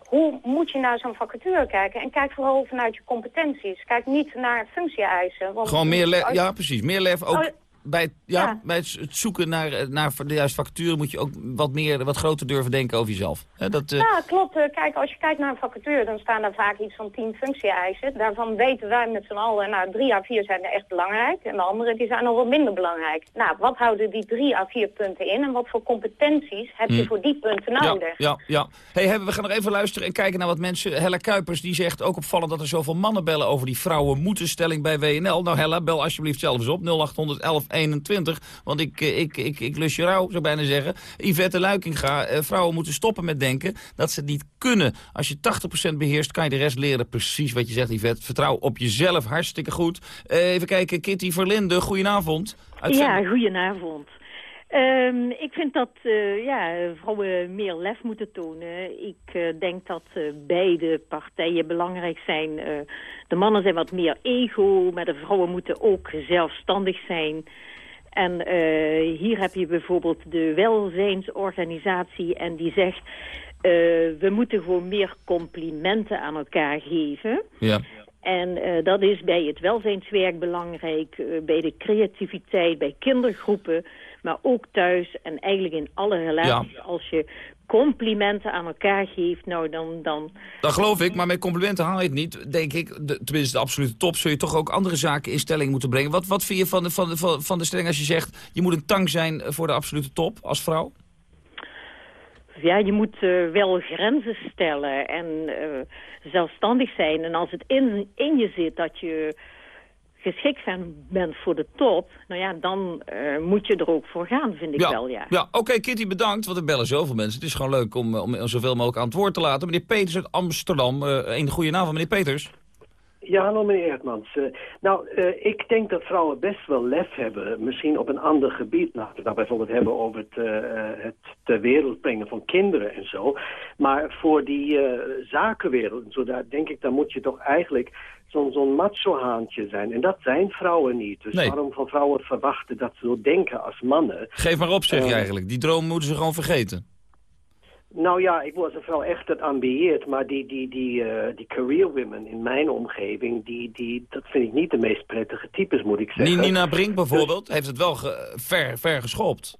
Speaker 28: hoe moet je naar zo'n vacature kijken. En kijk vooral vanuit je competenties. Kijk niet naar functie-eisen.
Speaker 18: Gewoon meer lef, ja precies, meer lef ook... Bij het, ja,
Speaker 28: ja.
Speaker 18: bij het het zoeken naar, eh, naar de juiste vacature moet je ook wat meer, wat groter durven denken over jezelf. Dat, eh,
Speaker 28: Ja, klopt. Eh, Kijk, als je kijkt naar een vacature, dan staan er vaak iets van tien functie-eisen. Daarvan weten wij met z'n allen, nou, drie à vier zijn er echt belangrijk. En de andere, die zijn nog wat minder belangrijk. Nou, wat houden die drie à vier punten in? En wat voor competenties heb je
Speaker 18: Hmm.
Speaker 28: voor die punten
Speaker 18: ja,
Speaker 28: nodig?
Speaker 18: ja, ja. Hey, hebben- we gaan nog even luisteren en kijken naar wat mensen... Hella Kuipers die zegt ook opvallend dat er zoveel mannen bellen over die vrouwen moeten stelling bij WNL. Nou Hella, bel alsjeblieft zelf eens op 0800 1121. Want ik, eh, ik, ik, ik lus je rouw, zou bijna zeggen. Yvette Luikinga, eh, vrouwen moeten stoppen met denken dat ze het niet kunnen. Als je 80% beheerst, kan je de rest leren. Precies wat je zegt, Yvette. Vertrouw op jezelf, hartstikke goed. Eh, even kijken, Kitty Verlinde, goedenavond. Uit
Speaker 30: Ja, goedenavond. Ehm, ik vind dat ja, vrouwen meer lef moeten tonen. Ik denk dat beide partijen belangrijk zijn. De mannen zijn wat meer ego, maar de vrouwen moeten ook zelfstandig zijn. En eh, hier heb je bijvoorbeeld de welzijnsorganisatie en die zegt... eh, we moeten gewoon meer complimenten aan elkaar geven.
Speaker 18: Ja.
Speaker 30: En eh, dat is bij het welzijnswerk belangrijk, bij de creativiteit, bij kindergroepen. Maar ook thuis en eigenlijk in alle relaties. Als je complimenten aan elkaar geeft, nou dan... Dan,
Speaker 18: dat geloof ik, maar met complimenten haal je het niet. Denk ik, de, tenminste de absolute top, zul je toch ook andere zaken in stelling moeten brengen. Wat, wat vind je van de, van, de, van de stelling als je zegt... je moet een tang zijn voor de absolute top als vrouw?
Speaker 30: Ja, je moet uh, wel grenzen stellen en uh, zelfstandig zijn. En als het in, in je zit dat je geschikt bent voor de top... nou ja, dan uh, moet je er ook voor gaan, vind ik wel, ja.
Speaker 18: Ja, oké, Kitty, bedankt, want er bellen zoveel mensen. Het is gewoon leuk om, om zoveel mogelijk aan het woord te laten. Meneer Peters uit Amsterdam, een goede avond, meneer Peters.
Speaker 21: Ja, hallo meneer Erdmans. Uh, nou, uh, ik denk dat vrouwen best wel lef hebben, misschien op een ander gebied. Nou, we nou bijvoorbeeld hebben over het, uh, het ter wereld brengen van kinderen en zo. Maar voor die zakenwereld, zo, daar denk ik, dan moet je toch eigenlijk zo'n zo'n macho-haantje zijn. En dat zijn vrouwen niet. Dus
Speaker 18: nee.
Speaker 21: waarom van vrouwen verwachten dat ze zo denken als mannen?
Speaker 18: Geef maar op, zeg je eigenlijk. Die droom moeten ze gewoon vergeten.
Speaker 21: Nou ja, ik was een vrouw echt het ambieert, maar die, die, die, uh, die career women in mijn omgeving, die, die, dat vind ik niet de meest prettige types, moet ik zeggen.
Speaker 18: Nina Brink bijvoorbeeld, heeft het wel ver, ver geschopt.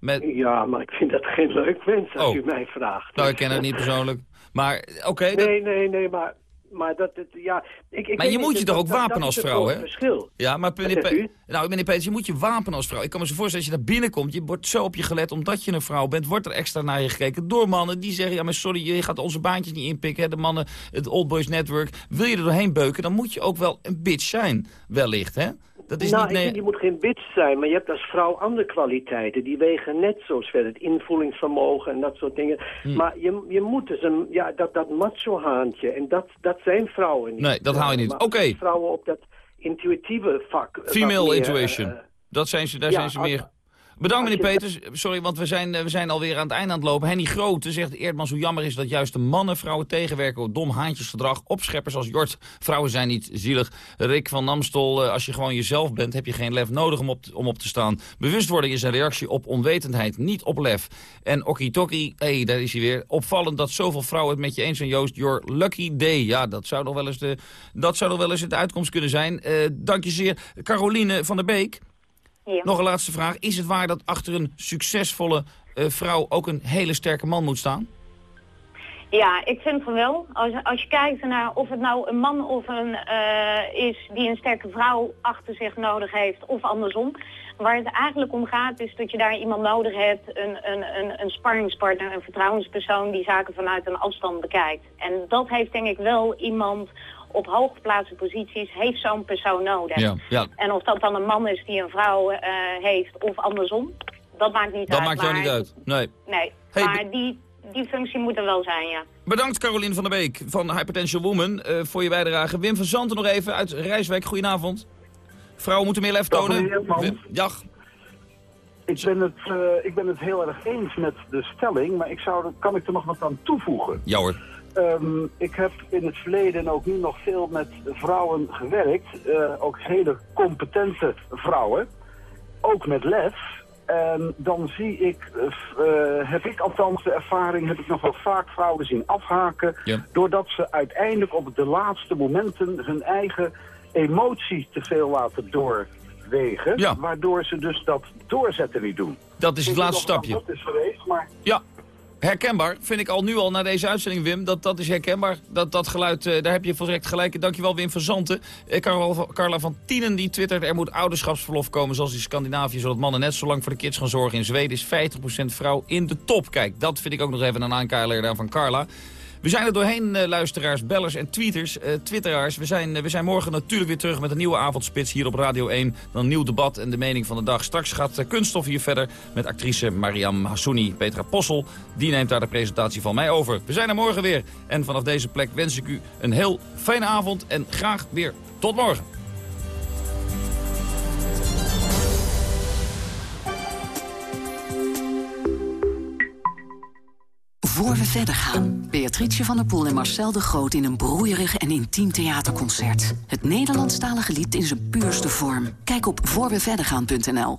Speaker 18: Met...
Speaker 21: Ja, maar ik vind dat geen leuk mens als
Speaker 18: oh.
Speaker 21: u mij vraagt.
Speaker 18: Nou, ik ken het niet persoonlijk. Maar oké. Okay,
Speaker 21: nee, dat... nee, nee, maar maar dat, het, ja... Ik, ik
Speaker 18: maar je moet je toch ook wapen als vrouw, hè?
Speaker 21: verschil.
Speaker 18: Ja, maar meneer, Pe nou, meneer Peters, je moet je wapen als vrouw. Ik kan me zo voorstellen, als je daar binnenkomt, je wordt zo op je gelet omdat je een vrouw bent, wordt er extra naar je gekeken door mannen die zeggen, ja, maar sorry, je gaat onze baantjes niet inpikken, hè, de mannen, het Old Boys Network. Wil je er doorheen beuken, dan moet je ook wel een bitch zijn, wellicht, hè?
Speaker 21: Dat is nou, niet, nee... ik vind, je moet geen bitch zijn, maar je hebt als vrouw andere kwaliteiten. Die wegen net zo ver, het invoelingsvermogen en dat soort dingen.
Speaker 18: Hm.
Speaker 21: Maar je, je moet dus een, ja, dat, dat macho-haantje, en dat, dat zijn vrouwen niet.
Speaker 18: Nee, dat haal je niet. Oké. Okay.
Speaker 21: Vrouwen op dat intuïtieve vak.
Speaker 18: Female
Speaker 21: meer,
Speaker 18: intuition.
Speaker 21: Uh,
Speaker 18: dat zijn ze, daar
Speaker 21: ja,
Speaker 18: zijn ze meer... Bedankt meneer Peters. Sorry, want we zijn, we zijn alweer aan het einde aan het lopen. Henny Grote zegt Eerdmans hoe jammer is dat juist de mannen vrouwen tegenwerken op dom haantjesgedrag. Opscheppers als Jort. Vrouwen zijn niet zielig. Rick van Namstol, als je gewoon jezelf bent heb je geen lef nodig om op, om op te staan. Bewustwording is een reactie op onwetendheid, niet op lef. En Okitoki, hé, hey, daar is hij weer. Opvallend dat zoveel vrouwen het met je eens zijn, Joost. Your lucky day. Ja, dat zou nog wel eens de, dat zou nog wel eens de uitkomst kunnen zijn. Uh, dank je zeer. Caroline van der Beek.
Speaker 28: Ja.
Speaker 18: Nog een laatste vraag. Is het waar dat achter een succesvolle uh, vrouw ook een hele sterke man moet staan?
Speaker 28: Ja, ik vind van wel. Als, als je kijkt naar of het nou een man of een uh, is die een sterke vrouw achter zich nodig heeft of andersom. Waar het eigenlijk om gaat is dat je daar iemand nodig hebt, een, een, een, een sparringspartner, een vertrouwenspersoon die zaken vanuit een afstand bekijkt. En dat heeft denk ik wel iemand op hooggeplaatste posities heeft zo'n persoon nodig.
Speaker 18: Ja, ja.
Speaker 28: En of dat dan een man is die een vrouw uh, heeft of andersom, dat maakt niet
Speaker 18: dat
Speaker 28: uit.
Speaker 18: Dat maakt jou
Speaker 28: maar,
Speaker 18: niet uit, nee.
Speaker 28: Nee,
Speaker 18: Hey,
Speaker 28: maar die, die functie moet er wel zijn, ja.
Speaker 18: Bedankt Caroline van der Beek van Hypertension Woman uh, voor je bijdrage. Wim van Zanten nog even uit Rijswijk, goedenavond. Vrouwen moeten meer lef tonen. Ja.
Speaker 31: Ik ben, het, uh, ik ben het heel erg eens met de stelling, maar ik zou, kan ik er nog wat aan toevoegen?
Speaker 18: Ja hoor.
Speaker 31: Um, ik heb in het verleden en ook nu nog veel met vrouwen gewerkt. Uh, ook hele competente vrouwen. Ook met lef. En dan zie ik, uh, heb ik althans de ervaring, heb ik nog wel vaak vrouwen zien afhaken.
Speaker 18: Ja.
Speaker 31: Doordat ze uiteindelijk op de laatste momenten hun eigen emotie te veel laten doorwegen.
Speaker 18: Ja.
Speaker 31: Waardoor ze dus dat doorzetten niet doen.
Speaker 18: Dat is het laatste stapje.
Speaker 31: Dat is geweest, maar...
Speaker 18: Ja, herkenbaar. Vind ik al nu al na deze uitzending, Wim. Dat, dat is herkenbaar. Dat, dat geluid, uh, daar heb je volstrekt gelijk. Dankjewel, Wim van Zanten. Uh, Carla, Carla van Tienen die twittert... er moet ouderschapsverlof komen zoals in Scandinavië... zodat mannen net zo lang voor de kids gaan zorgen. In Zweden is 50% vrouw in de top. Kijk, dat vind ik ook nog even een aankeiler van Carla. We zijn er doorheen, uh, luisteraars, bellers en tweeters, uh, twitteraars. We zijn, uh, we zijn morgen natuurlijk weer terug met een nieuwe avondspits hier op Radio 1. Dan een nieuw debat en de mening van de dag. Straks gaat Kunststof hier verder met actrice Mariam Hassouni. Petra Possel, die neemt daar de presentatie van mij over. We zijn er morgen weer. En vanaf deze plek wens ik u een heel fijne avond en graag weer tot morgen.
Speaker 29: Voor we verder gaan, Beatrice van der Poel en Marcel de Groot... in een broeierig en intiem theaterconcert. Het Nederlandstalige lied in zijn puurste vorm. Kijk op voorweverdergaan.nl.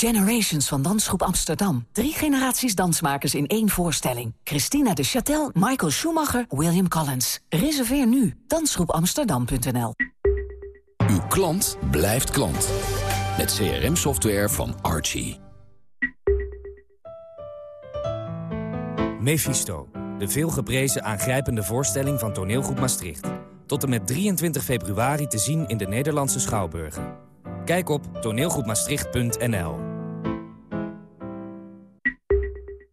Speaker 32: Generations van Dansgroep Amsterdam. Drie generaties dansmakers in één voorstelling. Christina de Châtel, Michael Schumacher, William Collins. Reserveer nu. Dansgroepamsterdam.nl
Speaker 33: Uw klant blijft klant. Met CRM-software van Archie.
Speaker 34: Mephisto. De veelgeprezen aangrijpende voorstelling van toneelgroep Maastricht. Tot en met 23 februari te zien in de Nederlandse Schouwburgen. Kijk op toneelgroepmaastricht.nl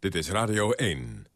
Speaker 1: Dit is Radio 1.